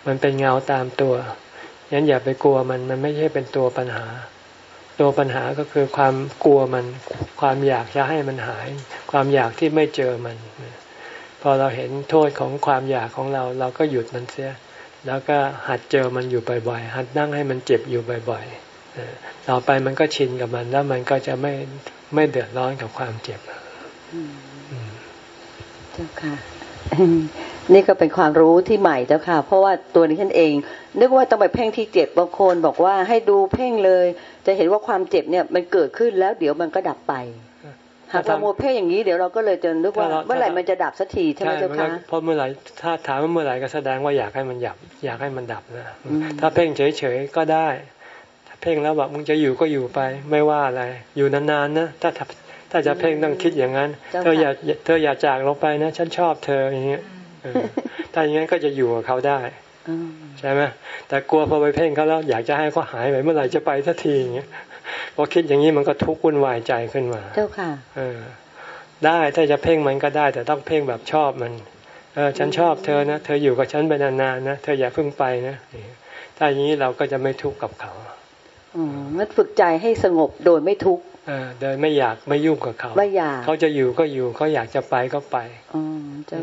มันเป็นเงาตามตัวยันอย่าไปกลัวมันมันไม่ใช่เป็นตัวปัญหา ตัวปัญหาก็คือความกลัวมันความอยากจะให้มันหาย ความอยากที่ไม่เจอมัน พอเราเห็นโทษของความอยากของเรา เราก็หยุดมันเสีย แล้วก็หัดเจอมันอยู่บ่อยๆ หัดนั่งให้มันเจ็บอยู่บ่อยๆ ต่อไปมันก็ชินกับมันแล้วมันก็จะไม่ไม่เดือดร้อนกับความเจ็บเจ้าค่ะ นี่ก็เป็นความรู้ที่ใหม่เจ้าค่ะ เพราะว่าตัวนี้ฉันเอง นึกว่าต้องไปเพ่งที่เจ็บบางคนบอกว่าให้ดูเพ่งเลย จะเห็นว่าความเจ็บเนี่ยมันเกิดขึ้นแล้วเดี๋ยวมันก็ดับไป หากเราโมเพ่งอย่างนี้เดี๋ยวเราก็เลยจะนึกว่าเมื่อไหร่มันจะดับสักทีใช่ไหมเจ้าค่ะเพราะเมื่อไหร่ถ้าถามว่าเมื่อไหร่ก็แสดงว่าอยากให้มันดับ อยากให้มันดับนะถ้าเพ่งเฉยๆก็ได้เพ่งแล้วแบบมึงจะอยู่ก็อยู่ไปไม่ว่าอะไรอยู่นานๆนะถ้าถ้าจะเพ่งต้องคิดอย่างนั้น เธออย่าเธออย่าจากลงไปนะ ฉันชอบเธออย่างเงี้ยถ้าอย่างนั้นก็จะอยู่กับเขาได้ใช่ไหมแต่กลัวพอไปเพ่งเขาแล้วอยากจะให้เขาหายไปเมื่อไหร่จะไปสักทีอย่างเงี้ย พอคิดอย่างนี้มันก็ทุกข์วุ่นวายใจขึ้นมา เจ้าค่ะเออได้ถ้าจะเพ่งมันก็ได้ แต่ต้องเพ่งแบบชอบมัน เออฉันชอบเธอนะเธออยู่กับฉันไปนานๆนะเธออย่าเพิ่งไปนะถ้าอย่างนี้เราก็จะไม่ทุกข์กับเขาอ๋องั้นฝึกใจให้สงบโดยไม่ทุกข์โดยไม่อยากไม่ยุ่งกับเขาไม่อยากเขาจะอยู่ก็อยู่เขาอยากจะไปก็ไป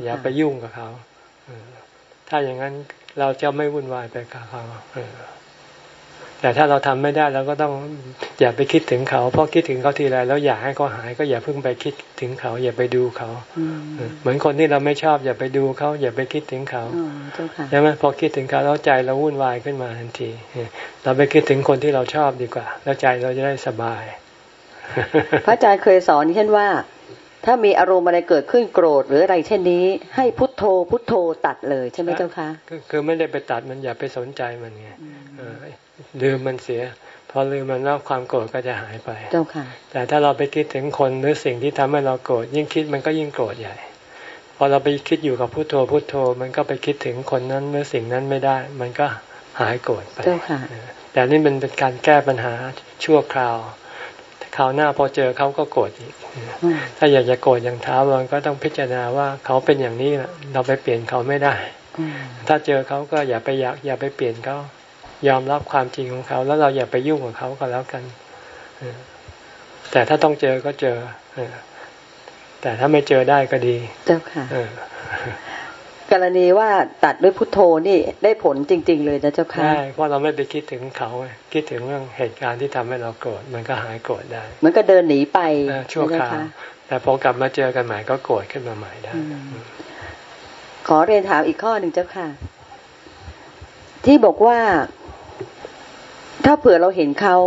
อย่าไปยุ่งกับเขาถ้าอย่างนั้นเราจะไม่วุ่นวายไปกับเขา แต่ถ้าเราทำไม่ได้เราก็ต้องอย่าไปคิดถึงเขา เพราะคิดถึงเขาทีไรแล้วอยากให้เขาหายก็อย่าเพิ่งไปคิดถึงเขา อย่าไปดูเขาเหมือนคนที่เราไม่ชอบ อย่าไปดูเขาอย่าไปคิดถึงเขาใช่ไหมพอคิดถึงเขาแล้วใจเราวุ่นวายขึ้นมาทันที เราไปคิดถึงคนที่เราชอบดีกว่า แล้วใจเราจะได้สบาย พระอาจารย์เคยสอนเช่นว่า ถ้ามีอารมณ์อะไรเกิดขึ้นโกรธหรืออะไรเช่นนี้ ให้พุทโธ พุทโธตัดเลยใช่ไหมเจ้าคะคือไม่ได้ไปตัดมันอย่าไปสนใจมันไงลืมมันเสีย พอลืมมันแล้วความโกรธก็จะหายไปเจ้าค่ะ แต่ถ้าเราไปคิดถึงคนหรือสิ่งที่ทำให้เราโกรธยิ่งคิดมันก็ยิ่งโกรธใหญ่ พอเราไปคิดอยู่กับพุทโธพุทโธ มันก็ไปคิดถึงคนนั้นหรือสิ่งนั้นไม่ได้ มันก็หายโกรธไปเจ้าค่ะแต่นี่มันเป็นการแก้ปัญหาชั่วคราวค ราวหน้าพอเจอเขาก็โกรธอีก ถ้าอยากจะโกรธอย่างท้าวรก็ต้องพิจารณาว่าเขาเป็นอย่างนี้แหละเราไปเปลี่ยนเขาไม่ได้ ถ้าเจอเขาก็อย่าไปอยากอย่าไปเปลี่ยนเขายอมรับความจริงของเขา แล้วเราอย่าไปยุ่งกับเขาก็แล้วกันแต่ถ้าต้องเจอก็เจอแต่ถ้าไม่เจอได้ก็ดี เจ้าค่ะ กรณีว่าตัดด้วยพุทโธนี่ได้ผลจริง ๆ เลยนะเจ้าค่ะใช่เพราะเราไม่ไปคิดถึงเขาคิดถึงเรื่องเหตุการณ์ที่ทำให้เราโกรธมันก็หายโกรธได้เหมือนก็เดินหนีไปชั่วคราวแต่พอกลับมาเจอกันใหม่ก็โกรธขึ้นมาใหม่ได้ขอเรียนถามอีกข้อหนึ่งเจ้าค่ะ ที่บอกว่า ถ้าเผื่อเราเห็นเขา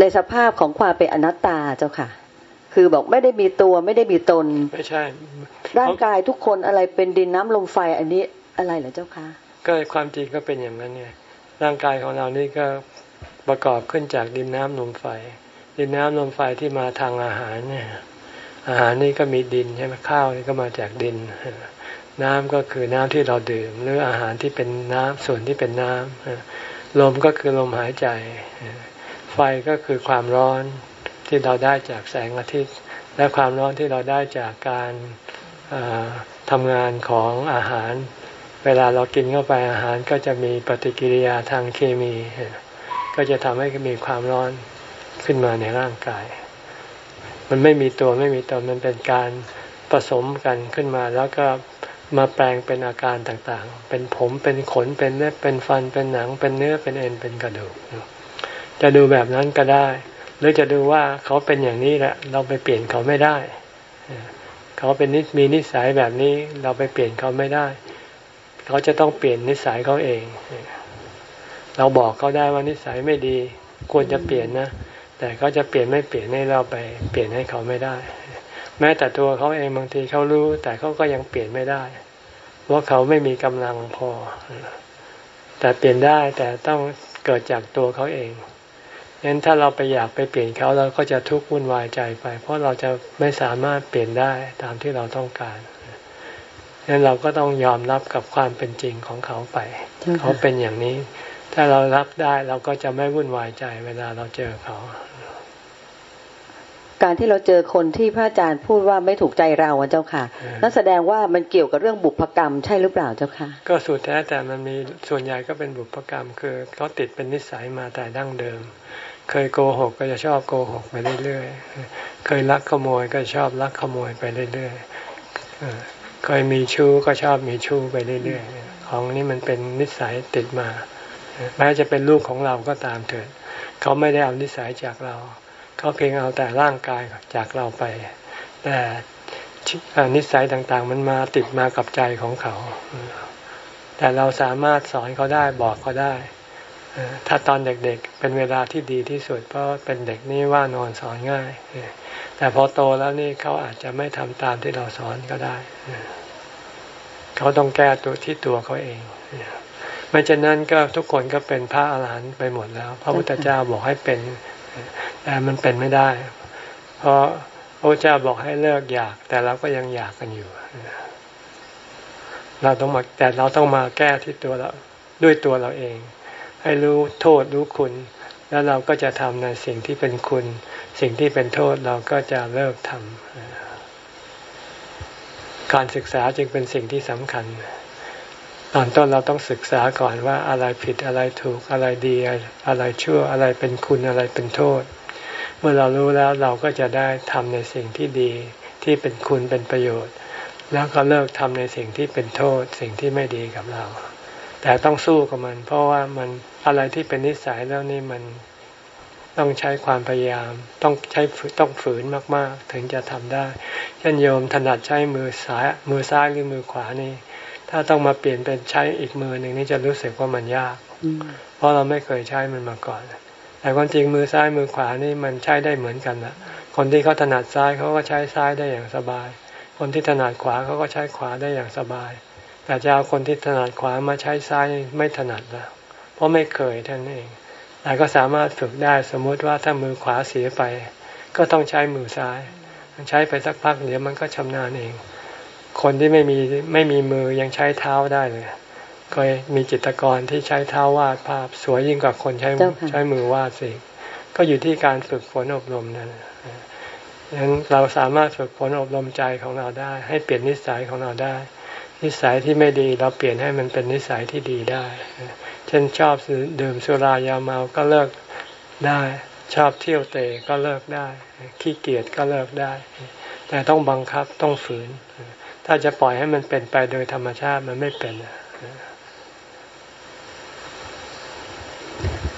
ในสภาพของความเป็นอนัตตาเจ้าค่ะ คือบอกไม่ได้มีตัวไม่ได้มีตน ไม่ใช่ ร่างกายทุกคนอะไรเป็นดินน้ำลมไฟอันนี้อะไรเหรอเจ้าคะก็ความจริงก็เป็นอย่างนั้นเนี่ยร่างกายของเรานี่ก็ประกอบขึ้นจากดินน้ำลมไฟ ดินน้ำลมไฟที่มาทางอาหารเนี่ยอาหารนี่ก็มีดินใช่ไหมข้าวนี่ก็มาจากดิน น้ำก็คือน้ำที่เราดื่ม หรืออาหารที่เป็นน้ำส่วนที่เป็นน้ำลมก็คือลมหายใจ ไฟก็คือความร้อนที่เราได้จากแสงอาทิตย์ และความร้อนที่เราได้จากการ ทำงานของอาหาร เวลาเรากินเข้าไปอาหารก็จะมีปฏิกิริยาทางเคมี ก็จะทำให้มีความร้อนขึ้นมาในร่างกาย มันไม่มีตัวไม่มีตนมันเป็นการผสมกันขึ้นมาแล้วก็มาแปลงเป็นอาการต่างๆ เป็นผมเป็นขนเป็นเล็บเป็นฟันเป็นหนัง เป็นเนื้อเป็นเอ็นเป็นกระดูก จะดูแบบนั้นก็ได้ หรือจะดูว่าเขาเป็นอย่างนี้แหละ เราไปเปลี่ยนเขาไม่ได้ เขาเป็นนิมีนิสัยแบบนี้เราไปเปลี่ยนเขาไม่ได้ เขาจะต้องเปลี่ยนนิสัยเขาเอง เราบอกเขาได้ว่านิสัยไม่ดี ควรจะเปลี่ยนนะแต่เขาจะเปลี่ยนไม่เปลี่ยนให้เราไปเปลี่ยนให้เขาไม่ได้ แม้แต่ตัวเขาเองบางทีเขารู้ แต่เขาก็ยังเปลี่ยนไม่ได้ว่าเขาไม่มีกำลังพอ แต่เปลี่ยนได้แต่ต้องเกิดจากตัวเขาเอง งั้นถ้าเราไปอยากไปเปลี่ยนเขาเราก็จะทุกข์วุ่นวายใจไป เพราะเราจะไม่สามารถเปลี่ยนได้ตามที่เราต้องการงั้นเราก็ต้องยอมรับกับความเป็นจริงของเขาไป เขาเป็นอย่างนี้ ถ้าเรารับได้เราก็จะไม่วุ่นวายใจเวลาเราเจอเขา การที่เราเจอคนที่พระอาจารย์พูดว่าไม่ถูกใจเราเจ้าค่ะนั่นแสดงว่ามันเกี่ยวกับเรื่องบุพกรรมใช่หรือเปล่าเจ้าค่ะ ก็สุดแท้แต่มันมีส่วนใหญ่ก็เป็นบุพกรรม คือเขาติดเป็นนิสัยมาแต่ดั้งเดิม เคยโกหกก็จะชอบโกหกไปเรื่อยๆ เคยลักขโมยก็ชอบลักขโมยไปเรื่อยๆ เคยมีชู้ก็ชอบมีชู้ไปเรื่อยๆ ของนี้มันเป็นนิสัยติดมา แม้จะเป็นลูกของเราก็ตามเถิด เขาไม่ได้เอานิสัยจากเรา เขาเพียงเอาแต่ร่างกายจากเราไป แต่นิสัยต่างๆ มันมาติดมากับใจของเขา แต่เราสามารถสอนเขาได้บอกเขาได้ ถ้าตอนเด็กๆ เป็นเวลาที่ดีที่สุด เพราะเป็นเด็กนี่ว่านอนสอนง่าย แต่พอโตแล้วนี่เขาอาจจะไม่ทำตามที่เราสอนก็ได้ เขาต้องแก้ตัวที่ตัวเขาเองไม่เช่นนั้นก็ทุกคนก็เป็นพระอาหารหันต์ไปหมดแล้ว พระพุทธเจ้าบอกให้เป็น แต่มันเป็นไม่ได้ เพราะพระเจ้าบอกให้เลิกอยาก แต่เราก็ยังอยากกันอยู่ เราต้องมาแต่เราต้องมาแก้ที่ตัวเราด้วยตัวเราเอง ให้รู้โทษรู้คุณ แล้วเราก็จะทำในสิ่งที่เป็นคุณ สิ่งที่เป็นโทษเราก็จะเลิกทำการศึกษาจึงเป็นสิ่งที่สำคัญ ตอนต้นเราต้องศึกษาก่อนว่าอะไรผิดอะไรถูกอะไรดีอะไรชั่วอะไรเป็นคุณอะไรเป็นโทษ เมื่อเรารู้แล้วเราก็จะได้ทำในสิ่งที่ดีที่เป็นคุณเป็นประโยชน์ แล้วก็เลิกทำในสิ่งที่เป็นโทษ สิ่งที่ไม่ดีกับเรา แต่ต้องสู้กับมัน เพราะว่ามันอะไรที่เป็นนิสัยแล้วนี่มันต้องใช้ความพยายาม ต้องใช้ต้องฝืนมาก ๆ ถึงจะทำได้ เช่นโยมถนัดใช้มือซ้ายมือซ้ายหรือมือขวานี่ ถ้าต้องมาเปลี่ยนเป็นใช้อีกมือหนึ่งนี่จะรู้สึกว่ามันยาก เพราะเราไม่เคยใช้มันมาก่อน แต่ความจริงมือซ้ายมือขวานี่มันใช้ได้เหมือนกันนะคนที่เขาถนัดซ้ายเขาก็ใช้ซ้ายได้อย่างสบาย คนที่ถนัดขวาเขาก็ใช้ขวาได้อย่างสบาย แต่จะเอาคนที่ถนัดขวามาใช้ซ้ายไม่ถนัดนะเพราะไม่เคยท่านเอง แต่ก็สามารถฝึกได้สมมุติว่าถ้ามือขวาเสียไป ก็ต้องใช้มือซ้าย ใช้ไปสักพักเดี๋ยวมันก็ชำนาญเอง คนที่ไม่มีไม่มีมือยังใช้เท้าได้เลยเคยมีจิตรกรที่ใช้เท้าวาดภาพ สวยยิ่งกว่าคนใช้ใช้มือวาดสิก็อยู่ที่การฝึกฝนอบรมนั่นดังนั้นเราสามารถฝึกฝนอบรมใจของเราได้ ให้เปลี่ยนนิสัยของเราได้ นิสัยที่ไม่ดีเราเปลี่ยนให้มันเป็นนิสัยที่ดีได้ เช่นชอบดื่มสุรายาเมาก็เลิกได้ ชอบเที่ยวเตะก็เลิกได้ ขี้เกียจก็เลิกได้ แต่ต้องบังคับต้องฝืน ถ้าจะปล่อยให้มันเป็นไปโดยธรรมชาติมันไม่เป็น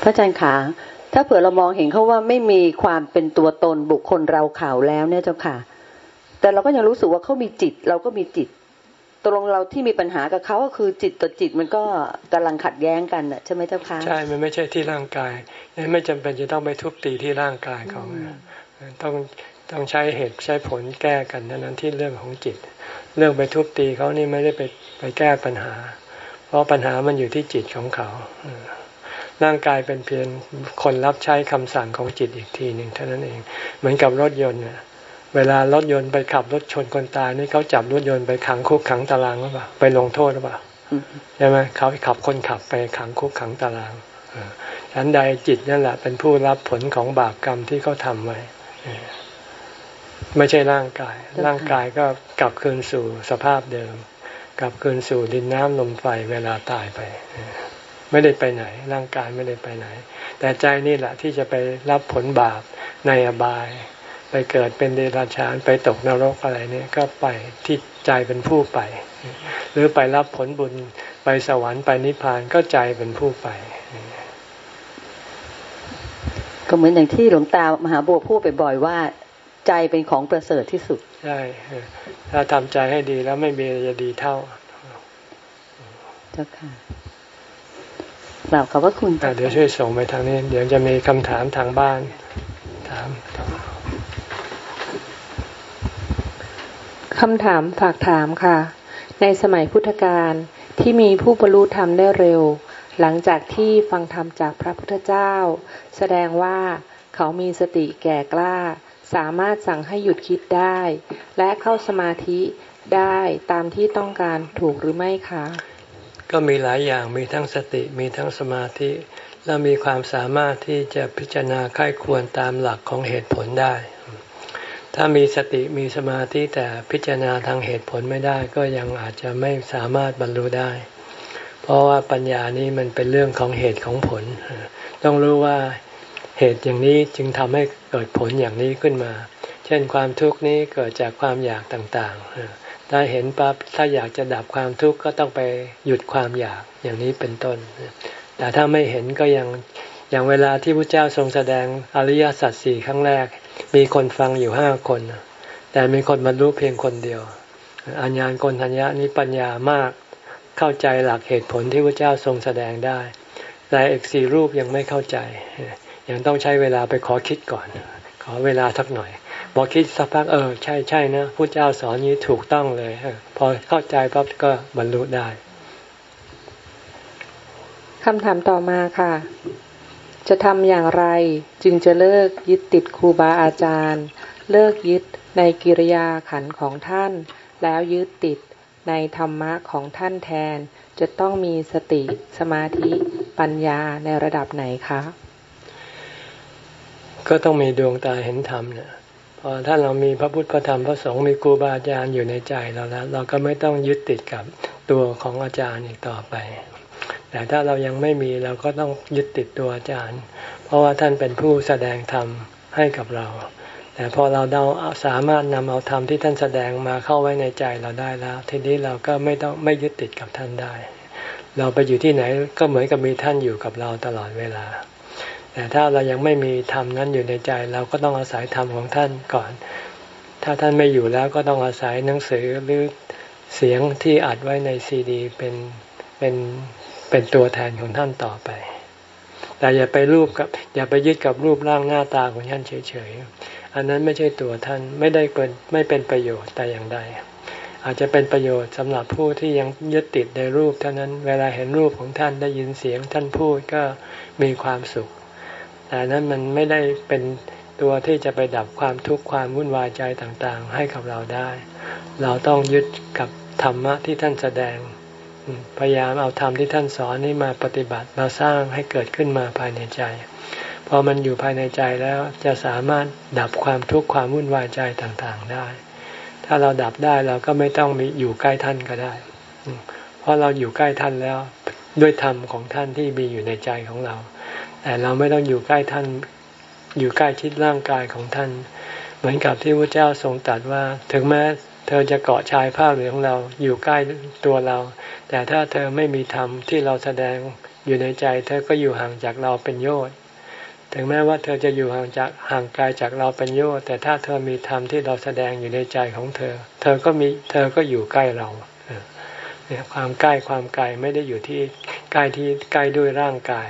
พระอาจารย์ขาถ้าเผื่อเรามองเห็นเขาว่าไม่มีความเป็นตัวตนบุคคลเราเขาแล้วเนี่ยเจ้าค่ะ แต่เราก็ยังรู้สึกว่าเขามีจิต เราก็มีจิตตกลงเราที่มีปัญหากับเขาก็คือจิตต่อจิตมันก็กำลังขัดแย้งกันใช่ไหมเจ้าค่ะใช่ มันไม่ใช่ที่ร่างกาย ไม่จำเป็นจะต้องไปทุบตีที่ร่างกายเขาต้อง ต้องใช้เหตุใช้ผลแก้กันนั้นที่เรื่องของจิต เรื่องไปทุบตีเขานี่ไม่ได้ไปไปแก้ปัญหา เพราะปัญหามันอยู่ที่จิตของเขา ร่างกายเป็นเพียงคนรับใช้คำสั่งของจิตอีกทีหนึ่งเท่านั้นเอง เหมือนกับรถยนต์เนี่ยเวลารถยนต์ไปขับรถชนคนตายนี่เขาจับรถยนต์ไปขังคุกขังตารางหรือเปล่าไปลงโทษหรือเปล่าใช่ไหมเขาขับคนขับไปขังคุกขังตารางฉันใดจิตนั่นแหละเป็นผู้รับผลของบาปกรรมที่เขาทำไว้ ไม่ใช่ร่างกาย ร่างกายก็กลับคืนสู่สภาพเดิม กลับคืนสู่ดินน้ำลมไฟเวลาตายไป ไม่ได้ไปไหน ร่างกายไม่ได้ไปไหน แต่ใจนี่แหละที่จะไปรับผลบาปในอบาย ไปเกิดเป็นเดรัจฉานไปตกนรกอะไรเนี่ยก็ไปที่ใจเป็นผู้ไป หรือไปรับผลบุญไปสวรรค์ไปนิพพานก็ใจเป็นผู้ไปก็เหมือนอย่างที่หลวงตามหาบัวพูดไปบ่อยว่า ใจเป็นของประเสริฐที่สุด ใช่ ถ้าทำใจให้ดีแล้วไม่มีจะดีเท่า เจ้าค่ะกราบขอบพระคุณเดี๋ยวช่วยส่งไปทางนี้ เดี๋ยวจะมีคำถามทางบ้าน ถามคำถามฝากถามค่ะ ในสมัยพุทธกาลที่มีผู้บรรลุธรรมได้เร็ว หลังจากที่ฟังธรรมจากพระพุทธเจ้า แสดงว่าเขามีสติแก่กล้า สามารถสั่งให้หยุดคิดได้ และเข้าสมาธิได้ตามที่ต้องการถูกหรือไม่คะ ก็มีหลายอย่างมีทั้งสติมีทั้งสมาธิ และมีความสามารถที่จะพิจารณาค่ายควรตามหลักของเหตุผลได้ ถ้ามีสติมีสมาธิแต่พิจารณาทางเหตุผลไม่ได้ก็ยังอาจจะไม่สามารถบรรลุได้ เพราะว่าปัญญานี้มันเป็นเรื่องของเหตุของผล ต้องรู้ว่า เหตุอย่างนี้จึงทำให้เกิดผลอย่างนี้ขึ้นมา เช่นความทุกข์นี้เกิดจากความอยากต่างๆ ถ้าเห็นปั๊บถ้าอยากจะดับความทุกข์ก็ต้องไปหยุดความอยากอย่างนี้เป็นต้น แต่ถ้าไม่เห็นก็ยังอย่างเวลาที่พระเจ้าทรงแสดงอริยสัจสี่ครั้งแรก มีคนฟังอยู่ห้าคน แต่มีคนบรรลุเพียงคนเดียวอัญญาณคนทัญญานี้ปัญญามากเข้าใจหลักเหตุผลที่พระเจ้าทรงแสดงได้ แต่อีกสี่รูปยังไม่เข้าใจ ยังต้องใช้เวลาไปขอคิดก่อน ขอเวลาสักหน่อยบอกคิดสักพักเออ ใช่ใช่นะพระเจ้าสอนนี้ถูกต้องเลยพอเข้าใจปั๊บก็บรรลุได้คำถามต่อมาค่ะ จะทำอย่างไรจึงจะเลิกยึดติดครูบาอาจารย์ เลิกยึดในกิริยาขันของท่าน แล้วยึดติดในธรรมะของท่านแทน จะต้องมีสติสมาธิปัญญาในระดับไหนคะ ก็ต้องมีดวงตาเห็นธรรมเนี่ยพอถ้าเรามีพระพุทธพระธรรมพระสงฆ์มีครูบาอาจารย์อยู่ในใจเราแล้ว เราก็ไม่ต้องยึดติดกับตัวของอาจารย์อีกต่อไป แต่ถ้าเรายังไม่มีเราก็ต้องยึดติดตัวอาจารย์ เพราะว่าท่านเป็นผู้แสดงธรรมให้กับเรา แต่พอเราเดาสามารถนำเอาธรรมที่ท่านแสดงมาเข้าไว้ในใจเราได้แล้ว ทีนี้เราก็ไม่ต้องไม่ยึดติดกับท่านได้ เราไปอยู่ที่ไหนก็เหมือนกับมีท่านอยู่กับเราตลอดเวลา แต่ถ้าเรายังไม่มีธรรมนั้นอยู่ในใจ เราก็ต้องอาศัยธรรมของท่านก่อน ถ้าท่านไม่อยู่แล้วก็ต้องอาศัยหนังสือหรือเสียงที่อัดไว้ในซีดีเป็นเป็นเป็นตัวแทนของท่านต่อไป แต่อย่าไปรูปกับ อย่าไปยึดกับรูปร่างหน้าตาของท่านเฉยๆ อันนั้นไม่ใช่ตัวท่านไม่ได้เป็นไม่เป็นประโยชน์แต่อย่างใด อาจจะเป็นประโยชน์สำหรับผู้ที่ยังยึดติดในรูปเท่านั้น เวลาเห็นรูปของท่านได้ยินเสียงท่านพูดก็มีความสุข แต่นั้นมันไม่ได้เป็นตัวที่จะไปดับความทุกข์ความวุ่นวายใจต่างๆ ให้กับเราได้ เราต้องยึดกับธรรมะที่ท่านแสดง พยายามเอาธรรมที่ท่านสอนนี้มาปฏิบัติมาสร้างให้เกิดขึ้นมาภายในใจ พอมันอยู่ภายในใจแล้วจะสามารถดับความทุกข์ความวุ่นวายใจต่างๆได้ ถ้าเราดับได้เราก็ไม่ต้องมีอยู่ใกล้ท่านก็ได้ เพราะเราอยู่ใกล้ท่านแล้วด้วยธรรมของท่านที่มีอยู่ในใจของเรา แต่เราไม่ต้องอยู่ใกล้ท่าน อยู่ใกล้ชิดร่างกายของท่าน เหมือนกับที่พระเจ้าทรงตรัสว่า ถึงแม้เธอจะเกาะชายผ้าเหลืองเราอยู่ใกล้ตัวเรา แต่ถ้าเธอไม่มีธรรมที่เราแสดงอยู่ในใจ เธอก็อยู่ห่างจากเราเป็นโยชน์ถึงแม้ว่าเธอจะอยู่ห่างจากห่างไกลจากเราเป็นโยชน์แต่ถ้าเธอมีธรรมที่เราแสดงอยู่ในใจของเธอ เธอก็มีเธอก็อยู่ใกล้เราเนี่ยความใกล้ความไกลไม่ได้อยู่ที่ใกล้ที่ใกล้ด้วยร่างกาย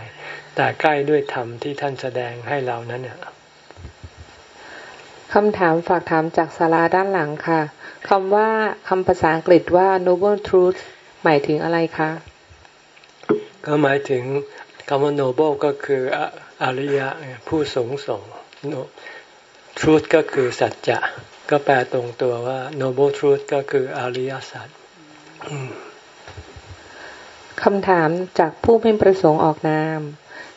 แต่ใกล้ด้วยธรรมที่ท่านแสดงให้เรานั้นเนี่ยคำถามฝากถามจากศาลาด้านหลังค่ะคำว่าคำภาษาอังกฤษว่า noble truth หมายถึงอะไรคะ ก็หมายถึงคำว่า noble ก็คืออริยะผู้สูงส่ง truth ก็คือสัจจะ ก็แปลตรงตัวว่า noble truth ก็คืออริยสัจคำถามจากผู้ไม่ประสงค์ออกนาม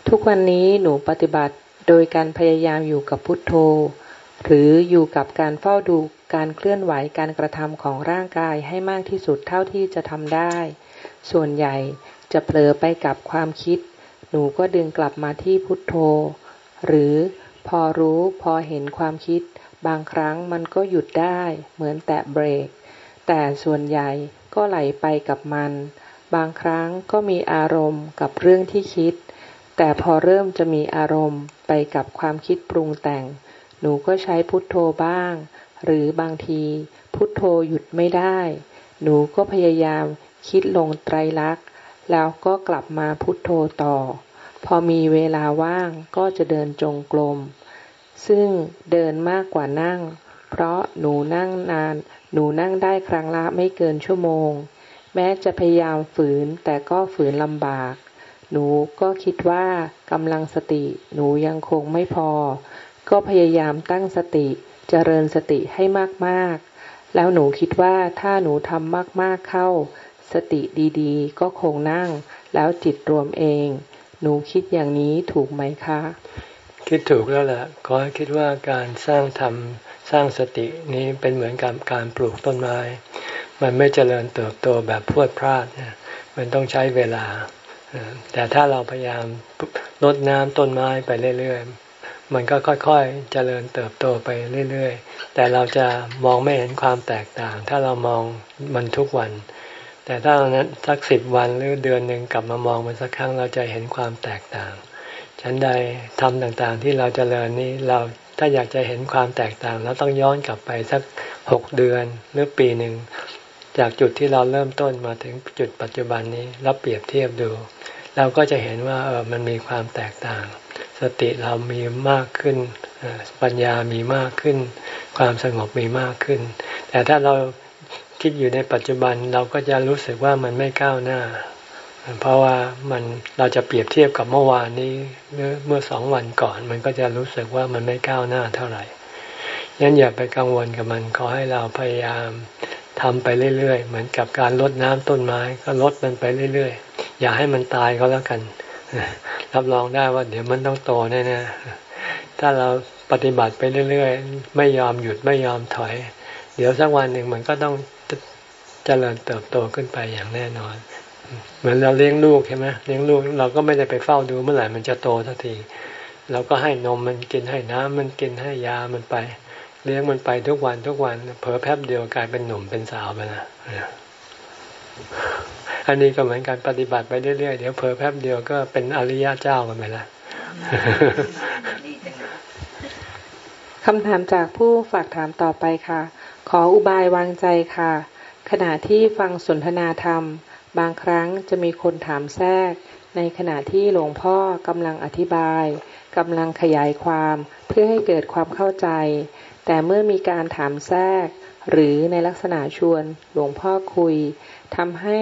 ทุกวันนี้หนูปฏิบัติโดยการพยายามอยู่กับพุทโธ หรืออยู่กับการเฝ้าดูการเคลื่อนไหวการกระทำของร่างกายให้มากที่สุดเท่าที่จะทำได้ ส่วนใหญ่จะเผลอไปกับความคิด หนูก็ดึงกลับมาที่พุทโธ หรือพอรู้พอเห็นความคิด บางครั้งมันก็หยุดได้เหมือนแตะเบรก แต่ส่วนใหญ่ก็ไหลไปกับมัน บางครั้งก็มีอารมณ์กับเรื่องที่คิด แต่พอเริ่มจะมีอารมณ์ไปกับความคิดปรุงแต่ง หนูก็ใช้พุทโธบ้าง หรือบางทีพุทโธหยุดไม่ได้ หนูก็พยายามคิดลงไตรลักษณ์ แล้วก็กลับมาพุทโธต่อ พอมีเวลาว่างก็จะเดินจงกรม ซึ่งเดินมากกว่านั่ง เพราะหนูนั่งนาน หนูนั่งได้ครั้งละไม่เกินชั่วโมง แม้จะพยายามฝืนแต่ก็ฝืนลำบาก หนูก็คิดว่ากำลังสติหนูยังคงไม่พอ ก็พยายามตั้งสติเจริญสติให้มากๆ แล้วหนูคิดว่าถ้าหนูทำมากๆเข้า สติดีๆ ก็คงนั่ง แล้วจิตรวมเอง หนูคิดอย่างนี้ถูกไหมคะ คิดถูกแล้วแหละขอให้คิดว่าการสร้างธรรมสร้างสตินี้เป็นเหมือนกับการปลูกต้นไม้ มันไม่เจริญเติบโตแบบพรวดพลาดนะมันต้องใช้เวลา แต่ถ้าเราพยายามลดน้ำต้นไม้ไปเรื่อยๆ มันก็ค่อยๆเจริญเติบโตไปเรื่อยๆ แต่เราจะมองไม่เห็นความแตกต่าง ถ้าเรามองมันทุกวัน แต่ถ้าเรานั้นสักสิบวันหรือเดือนหนึ่งกลับมามองมันสักครั้งเราจะเห็นความแตกต่าง ฉันใดทำต่างๆที่เราจเจริญนี้เราถ้าอยากจะเห็นความแตกต่าง เราต้องย้อนกลับไปสักหกเดือนหรือปีหนึ่งจากจุดที่เราเริ่มต้นมาถึงจุดปัจจุบันนี้แล้วเปรียบเทียบดู เราก็จะเห็นว่าเออมันมีความแตกต่าง สติเรามีมากขึ้น ปัญญามีมากขึ้น ความสงบมีมากขึ้น แต่ถ้าเราคิดอยู่ในปัจจุบันเราก็จะรู้สึกว่ามันไม่ก้าวหน้า เพราะว่ามันเราจะเปรียบเทียบกับเมื่อวานนี้เมื่อสองวันก่อน มันก็จะรู้สึกว่ามันไม่ก้าวหน้าเท่าไหร่ยันอย่าไปกังวลกับมันขอให้เราพยายามทำไปเรื่อยๆ เหมือนกับการลดน้ำต้นไม้ ก็ลดมันไปเรื่อยๆ อย่าให้มันตายก็แล้วกัน รับรองได้ว่า เดี๋ยวมันต้องโตแน่ๆถ้าเราปฏิบัติไปเรื่อยๆ ไม่ยอมหยุดไม่ยอมถอย เดี๋ยวสักวันหนึ่งมันก็ต้องเจริญเติบโตขึ้นไปอย่างแน่นอน เหมือนเราเลี้ยงลูกใช่ไหมเลี้ยงลูกเราก็ไม่ได้ไปเฝ้าดูเมื่อไหร่มันจะโตสักทีเราก็ให้นมมันกินให้น้ำมันกินให้ยามันไป เลี้ยงมันไปทุกวันทุกวันเผลอแป๊บเดียวกลายเป็นหนุ่มเป็นสาวไปนะ อันนี้ก็เหมือนการปฏิบัติไปเรื่อยๆ เดี๋ยวเผลอแป๊บเดียวก็เป็นอริยะเจ้ากันไปละคำถามจากผู้ฝากถามต่อไปค่ะ ขออุบายวางใจค่ะ ขณะที่ฟังสนทนาธรรม บางครั้งจะมีคนถามแทรก ในขณะที่หลวงพ่อกำลังอธิบายกำลังขยายความเพื่อให้เกิดความเข้าใจ แต่เมื่อมีการถามแทรก หรือในลักษณะชวนหลวงพ่อคุยทำให้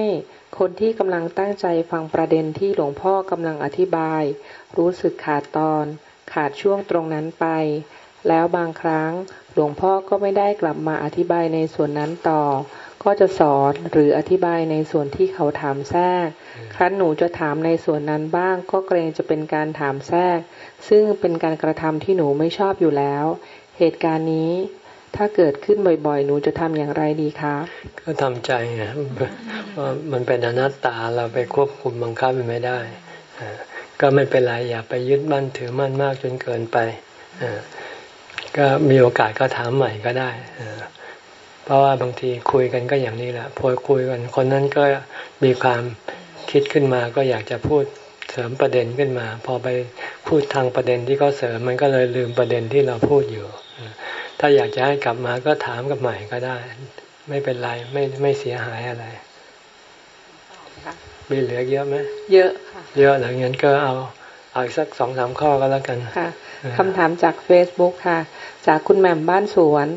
คนที่กำลังตั้งใจฟังประเด็นที่หลวงพ่อกำลังอธิบาย รู้สึกขาดตอน ขาดช่วงตรงนั้นไป แล้วบางครั้งหลวงพ่อก็ไม่ได้กลับมาอธิบายในส่วนนั้นต่อ ก็จะสอนหรืออธิบายในส่วนที่เขาถามแทรก ครั้นหนูจะถามในส่วนนั้นบ้าง ก็เกรงจะเป็นการถามแทรก ซึ่งเป็นการกระทำที่หนูไม่ชอบอยู่แล้ว เหตุการณ์นี้ ถ้าเกิดขึ้นบ่อยๆ หนูจะทำอย่างไรดีคะ ก็ทำใจไงว่ามันเป็นอนัตตาเราไปควบคุมบังคับมันไม่ได้ ก็ไม่เป็นไรอย่าไปยึดมั่นถือมั่นมากจนเกินไป ก็มีโอกาสก็ถามใหม่ก็ได้ เพราะว่าบางทีคุยกันก็อย่างนี้แหละ พอคุยกันคนนั้นก็มีความคิดขึ้นมาก็อยากจะพูดเสริมประเด็นขึ้นมา พอไปพูดทางประเด็นที่เขาเสริมมันก็เลยลืมประเด็นที่เราพูดอยู่ ถ้าอยากจะให้กลับมาก็ถามกับใหม่ก็ได้ ไม่เป็นไรไม่ไม่เสียหายอะไรมีเหลือเยอะไหมเยอะค่ะเยอะหลังนั้นก็เอาเอาสักสองสามข้อก็แล้วกันค่ะคำถามจากเฟซบุ๊กค่ะ จากคุณแหม่มบ้านสวน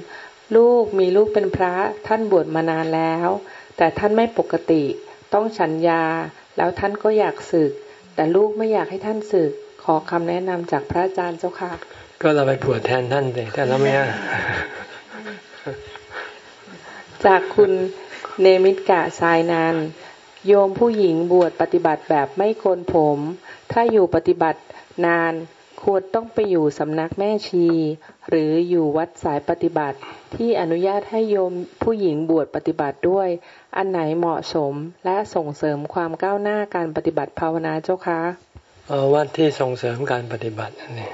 ลูกมีลูกเป็นพระท่านบวชมานานแล้ว แต่ท่านไม่ปกติ ต้องฉันยา แล้วท่านก็อยากศึก แต่ลูกไม่อยากให้ท่านศึก ขอคำแนะนำจากพระอาจารย์เจ้าค่ะ ก็เราไปปวดแทนท่านเลยแต่เราไม่จากคุณเนมิตกะสายนานโยมผู้หญิงบวชปฏิบัติแบบไม่โกนผม ถ้าอยู่ปฏิบัตินานควรต้องไปอยู่สำนักแม่ชี หรืออยู่วัดสายปฏิบัติที่อนุญาตให้โยมผู้หญิงบวชปฏิบัติด้วย อันไหนเหมาะสมและส่งเสริมความก้าวหน้าการปฏิบัติภาวนาเจ้าคะวัดที่ส่งเสริมการปฏิบัตินี่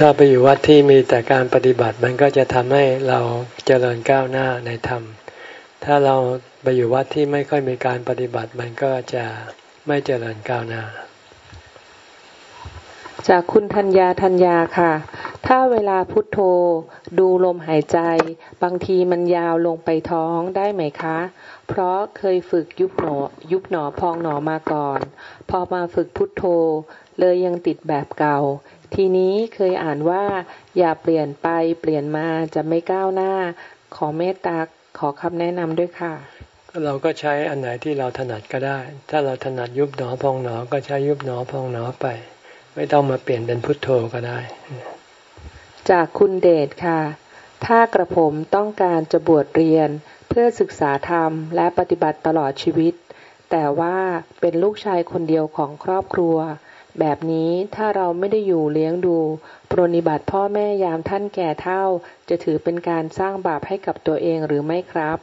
ถ้าไปอยู่วัดที่มีแต่การปฏิบัติมันก็จะทำให้เราเจริญก้าวหน้าในธรรม ถ้าเราไปอยู่วัดที่ไม่ค่อยมีการปฏิบัติมันก็จะไม่เจริญก้าวหน้า จากคุณธัญญาธัญญาค่ะ ถ้าเวลาพุทโธ ดูลมหายใจ บางทีมันยาวลงไปท้องได้ไหมคะ เพราะเคยฝึกยุบหนอยุบหนอพองหนอมาก่อน พอมาฝึกพุทโธ เลยยังติดแบบเก่า ทีนี้เคยอ่านว่า อย่าเปลี่ยนไปเปลี่ยนมาจะไม่ก้าวหน้า ขอเมตตาขอคำแนะนำด้วยค่ะ เราก็ใช้อันไหนที่เราถนัดก็ได้ ถ้าเราถนัดยุบหนอพองหนอก็ใช้ยุบหนอพองหนอไป ไม่ต้องมาเปลี่ยนเป็นพุทโธก็ได้ จากคุณเดชค่ะ ถ้ากระผมต้องการจะบวชเรียน เพื่อศึกษาธรรมและปฏิบัติตลอดชีวิต แต่ว่าเป็นลูกชายคนเดียวของครอบครัว แบบนี้ถ้าเราไม่ได้อยู่เลี้ยงดู ปรนิบัติพ่อแม่ยามท่านแก่เท่า จะถือเป็นการสร้างบาปให้กับตัวเองหรือไม่ครับ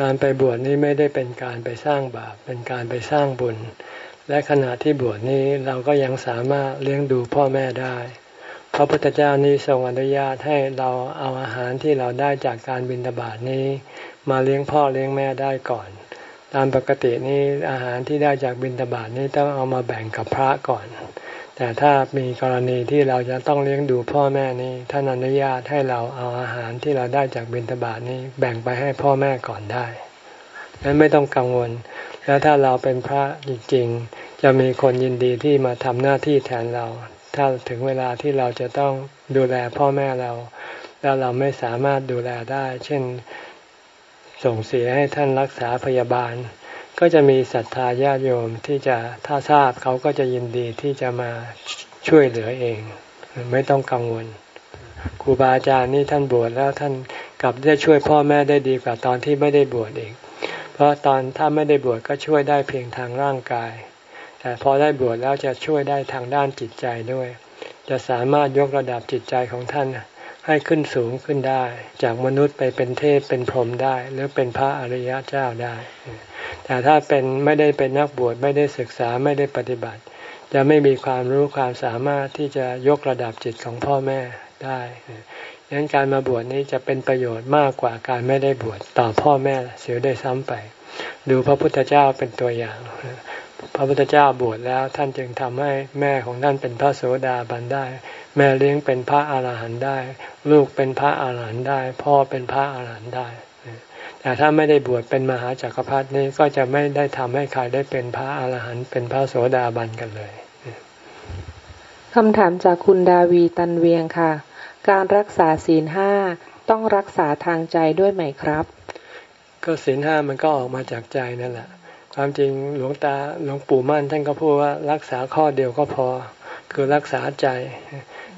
การไปบวชนี้ไม่ได้เป็นการไปสร้างบาป เป็นการไปสร้างบุญ และขณะที่บวชนี้เราก็ยังสามารถเลี้ยงดูพ่อแม่ได้พระพุทธเจ้านี้ทรงอนุญาตให้เราเอาอาหารที่เราได้จากการบิณฑบาตนี้ มาเลี้ยงพ่อเลี้ยงแม่ได้ก่อน ตามปกตินี้อาหารที่ได้จากบิณฑบาตนี้ต้องเอามาแบ่งกับพระก่อน แต่ถ้ามีกรณีที่เราจะต้องเลี้ยงดูพ่อแม่นี้ท่านอนุญาตให้เราเอาอาหารที่เราได้จากบิณฑบาตนี้แบ่งไปให้พ่อแม่ก่อนได้นั้นไม่ต้องกังวล แล้วถ้าเราเป็นพระจริงๆ จะมีคนยินดีที่มาทำหน้าที่แทนเรา ถ้าถึงเวลาที่เราจะต้องดูแลพ่อแม่เรา แล้วเราไม่สามารถดูแลได้ เช่น ส่งเสียให้ท่านรักษาพยาบาล ก็จะมีศรัทธาญาติโยมที่จะถ้าทราบเขาก็จะยินดีที่จะมาช่วยเหลือเอง ไม่ต้องกังวลครูบาอาจารย์นี่ท่านบวชแล้วท่านกลับได้ช่วยพ่อแม่ได้ดีกว่าตอนที่ไม่ได้บวชเองเพราะตอนถ้าไม่ได้บวชก็ช่วยได้เพียงทางร่างกาย แต่พอได้บวชแล้วจะช่วยได้ทางด้านจิตใจด้วย จะสามารถยกระดับจิตใจของท่าน ให้ขึ้นสูงขึ้นได้ จากมนุษย์ไปเป็นเทพเป็นพรหมได้ หรือเป็นพระอริยเจ้าได้ แต่ถ้าเป็นไม่ได้เป็นนักบวชไม่ได้ศึกษาไม่ได้ปฏิบัติ จะไม่มีความรู้ความสามารถที่จะยกระดับจิตของพ่อแม่ได้ดังนั้นการมาบวชนี้จะเป็นประโยชน์มากกว่าการไม่ได้บวชต่อพ่อแม่เสียได้ซ้ำไป ดูพระพุทธเจ้าเป็นตัวอย่าง พระพุทธเจ้าบวชแล้วท่านจึงทำให้แม่ของท่านเป็นพระโสดาบันได้ แม่เลี้ยงเป็นพระอาหารหันต์ได้ ลูกเป็นพระอาหารหันต์ได้ พ่อเป็นพระอาหารหันต์ได้ แต่ถ้าไม่ได้บวชเป็นมหาจักรพรรดินี้ก็จะไม่ได้ทำให้ใครได้เป็นพระอาหารหันต์เป็นพระโสดาบันกันเลยคำถามจากคุณดาวีตันเวียงค่ะ การรักษาศีลห้าต้องรักษาทางใจด้วยไหมครับ ก็ศีลห้ามันก็ออกมาจากใจนั่นแหละ ความจริงหลวงตาหลวงปู่มั่นท่านก็พูดว่ารักษาข้อเดียวก็พอ คือรักษาใจ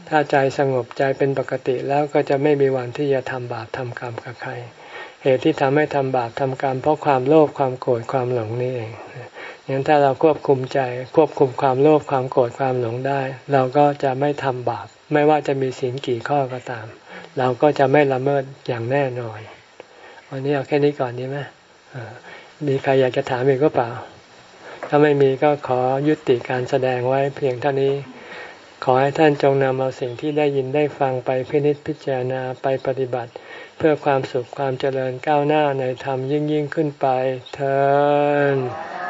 ถ้าใจสงบใจเป็นปกติแล้วก็จะไม่มีวันที่จะทำบาปทำกรรมกับใคร เหตุที่ทำให้ทำบาปทำกรรม เพราะความโลภความโกรธความหลงนี่เองงั้นถ้าเราควบคุมใจควบคุมความโลภความโกรธความหลงได้ เราก็จะไม่ทำบาป ไม่ว่าจะมีศีลกี่ข้อก็ตาม เราก็จะไม่ละเมิดอย่างแน่นอนวันนี้เอาแค่นี้ก่อนดีไหม มีใครอยากจะถามอีกก็เปล่า ถ้าไม่มีก็ขอยุติการแสดงไว้เพียงเท่านี้ ขอให้ท่านจงนำเอาสิ่งที่ได้ยินได้ฟังไปพินิจพิจารณาไปปฏิบัติ เพื่อความสุขความเจริญก้าวหน้าในธรรมยิ่งยิ่งขึ้นไปเทอ